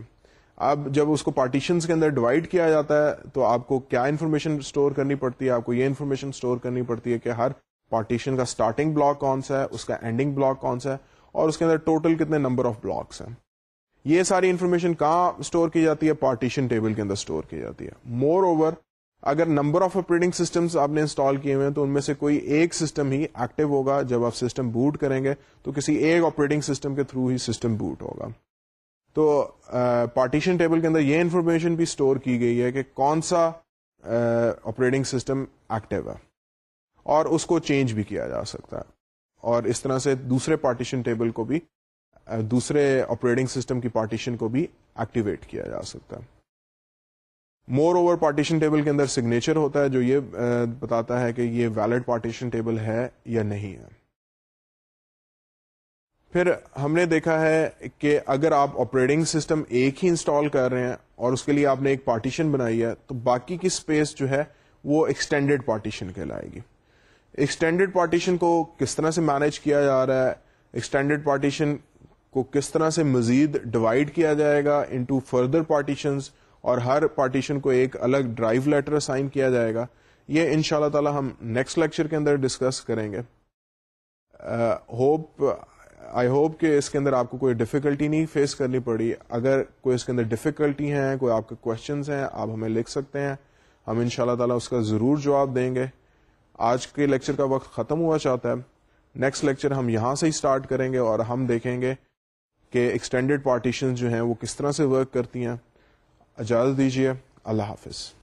اب جب اس کو پارٹیشنس کے اندر ڈیوائڈ کیا جاتا ہے تو آپ کو کیا انفارمیشن اسٹور کرنی پڑتی ہے؟ آپ کو یہ انفارمیشن اسٹور کرنی پڑتی ہے کہ ہر پارٹیشن کا اسٹارٹنگ بلاک کون سا ہے، اس کا اینڈنگ بلاک کون سا ہے، اور اس کے اندر ٹوٹل کتنے نمبر آف بلاکس ہیں۔ یہ ساری انفارمیشن کہاں اسٹور کی جاتی ہے؟ پارٹیشن ٹیبل کے اندر اسٹور کی جاتی ہے۔ مور اوور اگر نمبر آف آپریٹنگ سسٹمس آپ نے انسٹال کیے ہوئے ہیں، تو ان میں سے کوئی ایک سسٹم ہی ایکٹیو ہوگا۔ جب آپ سسٹم بوٹ کریں گے، تو کسی ایک آپریٹنگ سسٹم کے تھرو ہی سسٹم بوٹ ہوگا۔ تو پارٹیشن ٹیبل کے اندر یہ انفارمیشن بھی اسٹور کی گئی ہے کہ کون سا آپریٹنگ سسٹم ایکٹیو ہے، اور اس کو چینج بھی کیا جا سکتا ہے۔ اور اس طرح سے دوسرے پارٹیشن ٹیبل کو بھی دوسرے آپریٹنگ سسٹم کی پارٹیشن کو بھی ایکٹیویٹ کیا جا سکتا ہے۔ مور اوور پارٹیشن ٹیبل کے اندر سگنیچر ہوتا ہے جو یہ بتاتا ہے کہ یہ ویلڈ پارٹیشن ٹیبل ہے یا نہیں ہے۔ پھر ہم نے دیکھا ہے کہ اگر آپ آپریٹنگ سسٹم ایک ہی انسٹال کر رہے ہیں اور اس کے لیے آپ نے ایک پارٹیشن بنائی ہے، تو باقی کی اسپیس جو ہے وہ ایکسٹینڈیڈ پارٹیشن کہلائے گی۔ ایکسٹینڈیڈ پارٹیشن کو کس طرح سے مینج کیا جا رہا ہے؟ ایکسٹینڈیڈ پارٹیشن کو کس طرح سے مزید ڈیوائڈ کیا جائے گا؟ انٹو فردر پارٹیشنز اور ہر پارٹیشن کو ایک الگ ڈرائیو لیٹر اسائن کیا جائے گا۔ یہ ان شاء اللہ تعالی ہم نیکسٹ لیکچر کے اندر ڈسکس کریں گے۔ ہوپ آئی ہوپ کہ اس کے اندر آپ کو کوئی ڈفیکلٹی نہیں فیس کرنی پڑی۔ اگر کوئی اس کے اندر ڈفیکلٹی ہیں، کوئی آپ کے کوشچنس ہیں، آپ ہمیں لکھ سکتے ہیں۔ ہم ان شاء اللہ تعالیٰ اس کا ضرور جواب دیں گے۔ آج کے لیکچر کا وقت ختم ہوا چاہتا ہے۔ نیکسٹ لیکچر ہم یہاں سے ہی اسٹارٹ کریں گے اور ہم دیکھیں گے کہ ایکسٹینڈیڈ پارٹیشن جو ہیں وہ کس طرح سے ورک کرتی ہیں۔ اجازت دیجیے اللہ حافظ۔